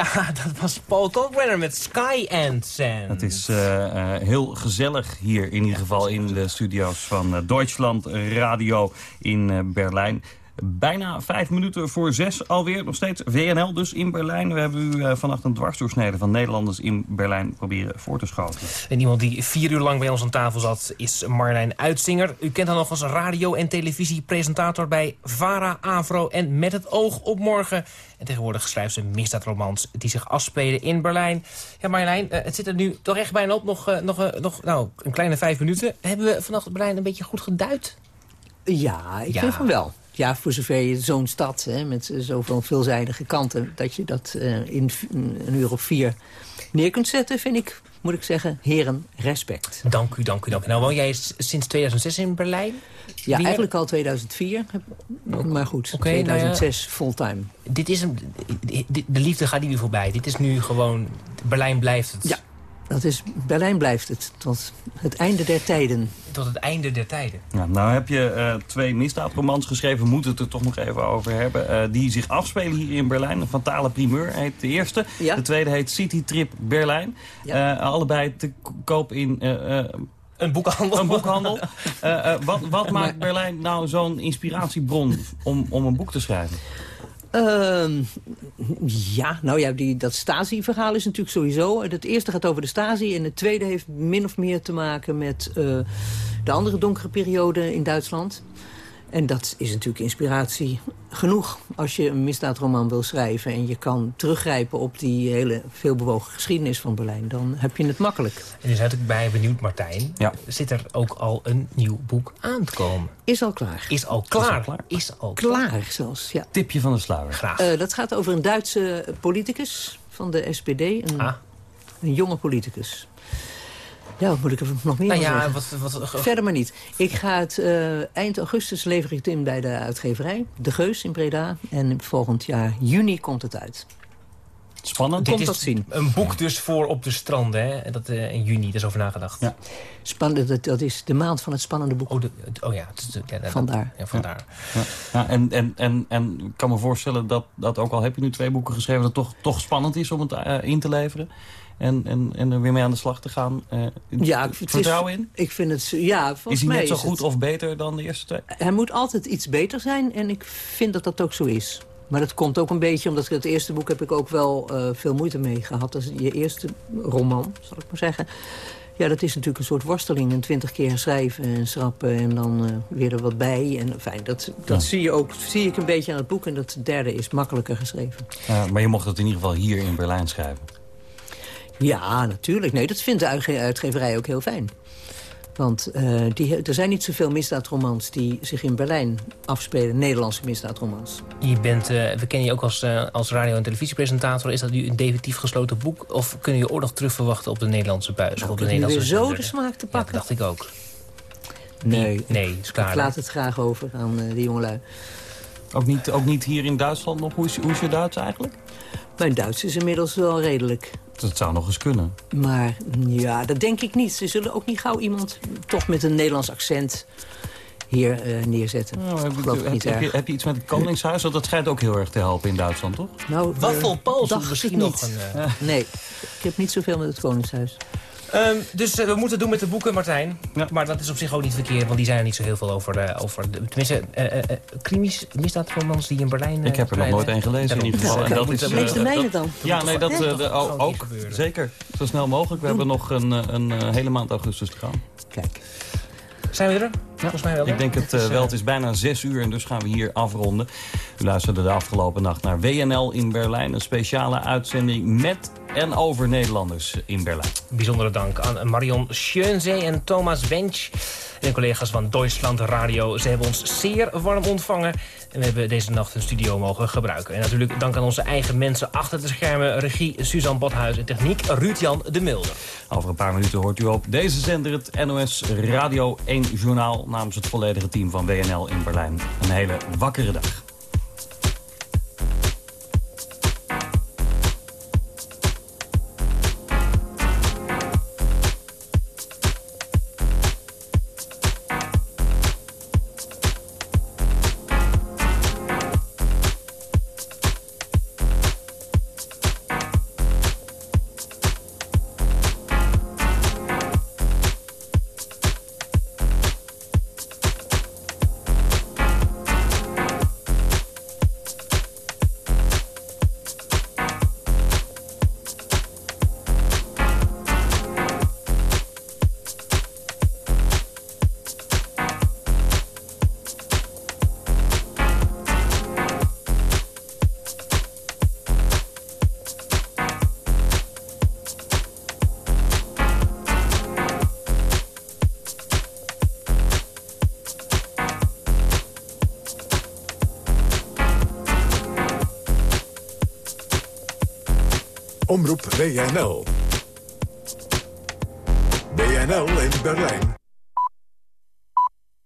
[SPEAKER 3] Ja, dat was Paul Kalkbrenner met Sky and Sand.
[SPEAKER 4] Het is eh, eh, heel gezellig hier in ieder geval in de studio's van eh, Deutschland Radio in Berlijn. Bijna vijf minuten voor zes alweer. Nog steeds WNL dus in Berlijn. We hebben u eh, vannacht een dwarsdoorsnede van Nederlanders in Berlijn proberen voor te schotelen.
[SPEAKER 3] En iemand die vier uur lang bij ons aan tafel zat is Marlijn Uitzinger. U kent haar nog als radio- en televisiepresentator bij VARA, AVRO en Met het oog op morgen. En tegenwoordig schrijft ze misdaadromans die zich afspelen in Berlijn. Ja, Marlijn, eh, het zit er nu toch echt bijna op. Nog, eh, nog, nog nou, een kleine vijf minuten. Hebben we vannacht Berlijn een beetje goed geduid?
[SPEAKER 6] Ja, ik
[SPEAKER 3] Ja.
[SPEAKER 6] vind van wel. Ja, voor zover je zo'n stad hè, met zoveel veelzijdige kanten... dat je dat eh, in een uur of vier neer kunt zetten, vind ik, moet ik zeggen, heren, respect.
[SPEAKER 3] Dank u, dank u, dank u. Nou woon jij sinds 2006 in Berlijn?
[SPEAKER 6] Ja, eigenlijk al 2004, maar goed,
[SPEAKER 3] Oké, nou ja.
[SPEAKER 6] 2006 fulltime.
[SPEAKER 3] Dit is een, de de liefde gaat niet meer voorbij. Dit is nu gewoon, Berlijn blijft het.
[SPEAKER 6] Ja, dat is, Berlijn blijft het tot het einde der tijden.
[SPEAKER 3] Tot het einde der tijden.
[SPEAKER 4] Ja, nou heb je eh, twee misdaadromans geschreven, we moeten het er toch nog even over hebben. eh, die zich afspelen hier in Berlijn. Een fatale primeur heet de eerste.
[SPEAKER 6] Ja.
[SPEAKER 4] De tweede heet City Trip Berlijn.
[SPEAKER 6] Ja.
[SPEAKER 4] Eh, allebei te koop in eh, eh,
[SPEAKER 3] Een boekhandel.
[SPEAKER 4] een boekhandel. Eh, eh, wat wat maakt Berlijn nou zo'n inspiratiebron om, om een boek te schrijven?
[SPEAKER 6] Ehm, ja, nou ja, die, dat Stasi-verhaal is natuurlijk sowieso... Het eerste gaat over de Stasi en het tweede heeft min of meer te maken met eh, de andere donkere periode in Duitsland. En dat is natuurlijk inspiratie genoeg als je een misdaadroman wil schrijven... en je kan teruggrijpen op die hele veelbewogen geschiedenis van Berlijn. Dan heb je het makkelijk.
[SPEAKER 3] En je bent ook bij benieuwd, Martijn.
[SPEAKER 4] Ja.
[SPEAKER 3] Zit er ook al een nieuw boek aan te komen?
[SPEAKER 6] Is al klaar.
[SPEAKER 3] Is al klaar.
[SPEAKER 4] klaar?
[SPEAKER 3] Is al klaar.
[SPEAKER 6] Klaar zelfs, ja.
[SPEAKER 4] Tipje van de sluier.
[SPEAKER 3] Graag.
[SPEAKER 6] Eh, dat gaat over een Duitse politicus van de SPD. Een,
[SPEAKER 3] ah.
[SPEAKER 6] een jonge politicus. Ja, wat moet ik er nog meer
[SPEAKER 3] Nou ja,
[SPEAKER 6] zeggen?
[SPEAKER 3] wat, wat,
[SPEAKER 6] Verder maar niet. Ik ga het eh, eind augustus lever ik het in bij de uitgeverij. De Geus in Breda. En volgend jaar juni komt het uit.
[SPEAKER 4] Spannend.
[SPEAKER 3] dit
[SPEAKER 6] komt
[SPEAKER 3] is
[SPEAKER 6] dat zien.
[SPEAKER 3] een boek dus voor op de stranden, hè? En Dat, eh, in juni, daar is over nagedacht.
[SPEAKER 4] Ja.
[SPEAKER 6] Spannend, dat, dat is de maand van het spannende boek.
[SPEAKER 3] Oh, de, oh ja, het ja, dat-
[SPEAKER 6] Vandaar.
[SPEAKER 3] Ja, vandaar.
[SPEAKER 4] Ja. Ja, en, en, en, en ik kan me voorstellen dat, dat ook al heb je nu twee boeken geschreven... dat het toch, toch spannend is om het eh, in te leveren. En, en, en er weer mee aan de slag te gaan. Eh,
[SPEAKER 6] Ja, is-
[SPEAKER 4] vertrouwen in?
[SPEAKER 6] Ik vind het, ja, volgens
[SPEAKER 4] Is hij
[SPEAKER 6] mij
[SPEAKER 4] net zo goed
[SPEAKER 6] het-
[SPEAKER 4] of beter dan de eerste twee?
[SPEAKER 6] Hij moet altijd iets beter zijn en ik vind dat dat ook zo is. Maar dat komt ook een beetje omdat ik het eerste boek heb ik ook wel eh, veel moeite mee gehad. Dat is je eerste roman, zal ik maar zeggen. Ja, dat is natuurlijk een soort worsteling. En twintig keer schrijven en schrappen en dan eh, weer er wat bij. En fijn, dat, dat
[SPEAKER 4] Ja.
[SPEAKER 6] zie, je ook, zie ik een beetje aan het boek. En dat derde is makkelijker geschreven.
[SPEAKER 4] Ja, maar je mocht het in ieder geval hier in Berlijn schrijven.
[SPEAKER 6] Ja, natuurlijk. Nee, dat vindt de uitge- uitgeverij ook heel fijn. Want eh, die, er zijn niet zoveel misdaadromans die zich in Berlijn afspelen. Nederlandse misdaadromans.
[SPEAKER 3] Je bent, eh, we kennen je ook als, eh, als radio- en televisiepresentator. Is dat nu een definitief gesloten boek? Of kunnen je ooit nog terug verwachten op de Nederlandse buis?
[SPEAKER 6] Nou,
[SPEAKER 3] of op
[SPEAKER 6] ik
[SPEAKER 3] de Nederlandse
[SPEAKER 6] zo de smaak te
[SPEAKER 3] Ja,
[SPEAKER 6] pakken.
[SPEAKER 3] dat dacht ik ook.
[SPEAKER 6] Nee,
[SPEAKER 3] Nee, is klaar.
[SPEAKER 6] ik laat het graag over aan eh, die jongelui.
[SPEAKER 4] Ook niet, ook niet hier in Duitsland nog? Hoe is, hoe is je Duits eigenlijk?
[SPEAKER 6] Mijn Duits is inmiddels wel redelijk.
[SPEAKER 4] Dat zou nog eens kunnen.
[SPEAKER 6] Maar ja, dat denk ik niet. Ze zullen ook niet gauw iemand toch met een Nederlands accent hier eh, neerzetten.
[SPEAKER 4] Nou, heb,
[SPEAKER 6] Geloof ik
[SPEAKER 4] heb-
[SPEAKER 6] niet
[SPEAKER 4] heb je, heb je iets met het Koningshuis? Want dat schijnt ook heel erg te helpen in Duitsland, toch?
[SPEAKER 6] Nou, eh,
[SPEAKER 3] Waffelpals
[SPEAKER 6] dacht
[SPEAKER 3] misschien
[SPEAKER 6] ik
[SPEAKER 3] nog een... eh,
[SPEAKER 6] Nee, ik heb niet zoveel met het Koningshuis.
[SPEAKER 3] Ehm, dus eh, we moeten het doen met de boeken, Martijn.
[SPEAKER 4] Ja.
[SPEAKER 3] Maar dat is op zich ook niet verkeerd, want die zijn er niet zo heel veel over. eh, over de, tenminste, eh eh, eh, krimis, misdaadromans die in Berlijn...
[SPEAKER 4] Ik heb er nog nooit één gelezen in ieder geval.
[SPEAKER 6] Ja,
[SPEAKER 4] En dat is,
[SPEAKER 6] de meeste mijnen dan.
[SPEAKER 4] Ja, nee, dat, ook. Zeker. Zo snel mogelijk. We hebben nog een, een, hele maand augustus te gaan.
[SPEAKER 6] Kijk,
[SPEAKER 3] Zijn we er? Volgens mij wel.
[SPEAKER 4] Ik denk het eh,
[SPEAKER 3] is,
[SPEAKER 4] wel.
[SPEAKER 3] eh,
[SPEAKER 4] Het is bijna zes uur en dus gaan we hier afronden. U luisterde de afgelopen nacht naar WNL in Berlijn. Een speciale uitzending met en over Nederlanders in Berlijn.
[SPEAKER 3] Bijzondere dank aan Marion Schönzee en Thomas Bench. En de collega's van Deutschland Radio. Ze hebben ons zeer warm ontvangen. En we hebben deze nacht een studio mogen gebruiken. En natuurlijk dank aan onze eigen mensen achter de schermen. Regie Suzanne Badhuis en techniek Ruud-Jan de Mulder.
[SPEAKER 4] Over een paar minuten hoort u op deze zender het NOS Radio 1 Journaal... namens het volledige team van WNL in Berlijn. Een hele wakkere dag.
[SPEAKER 2] Omroep WNL. WNL in Berlijn.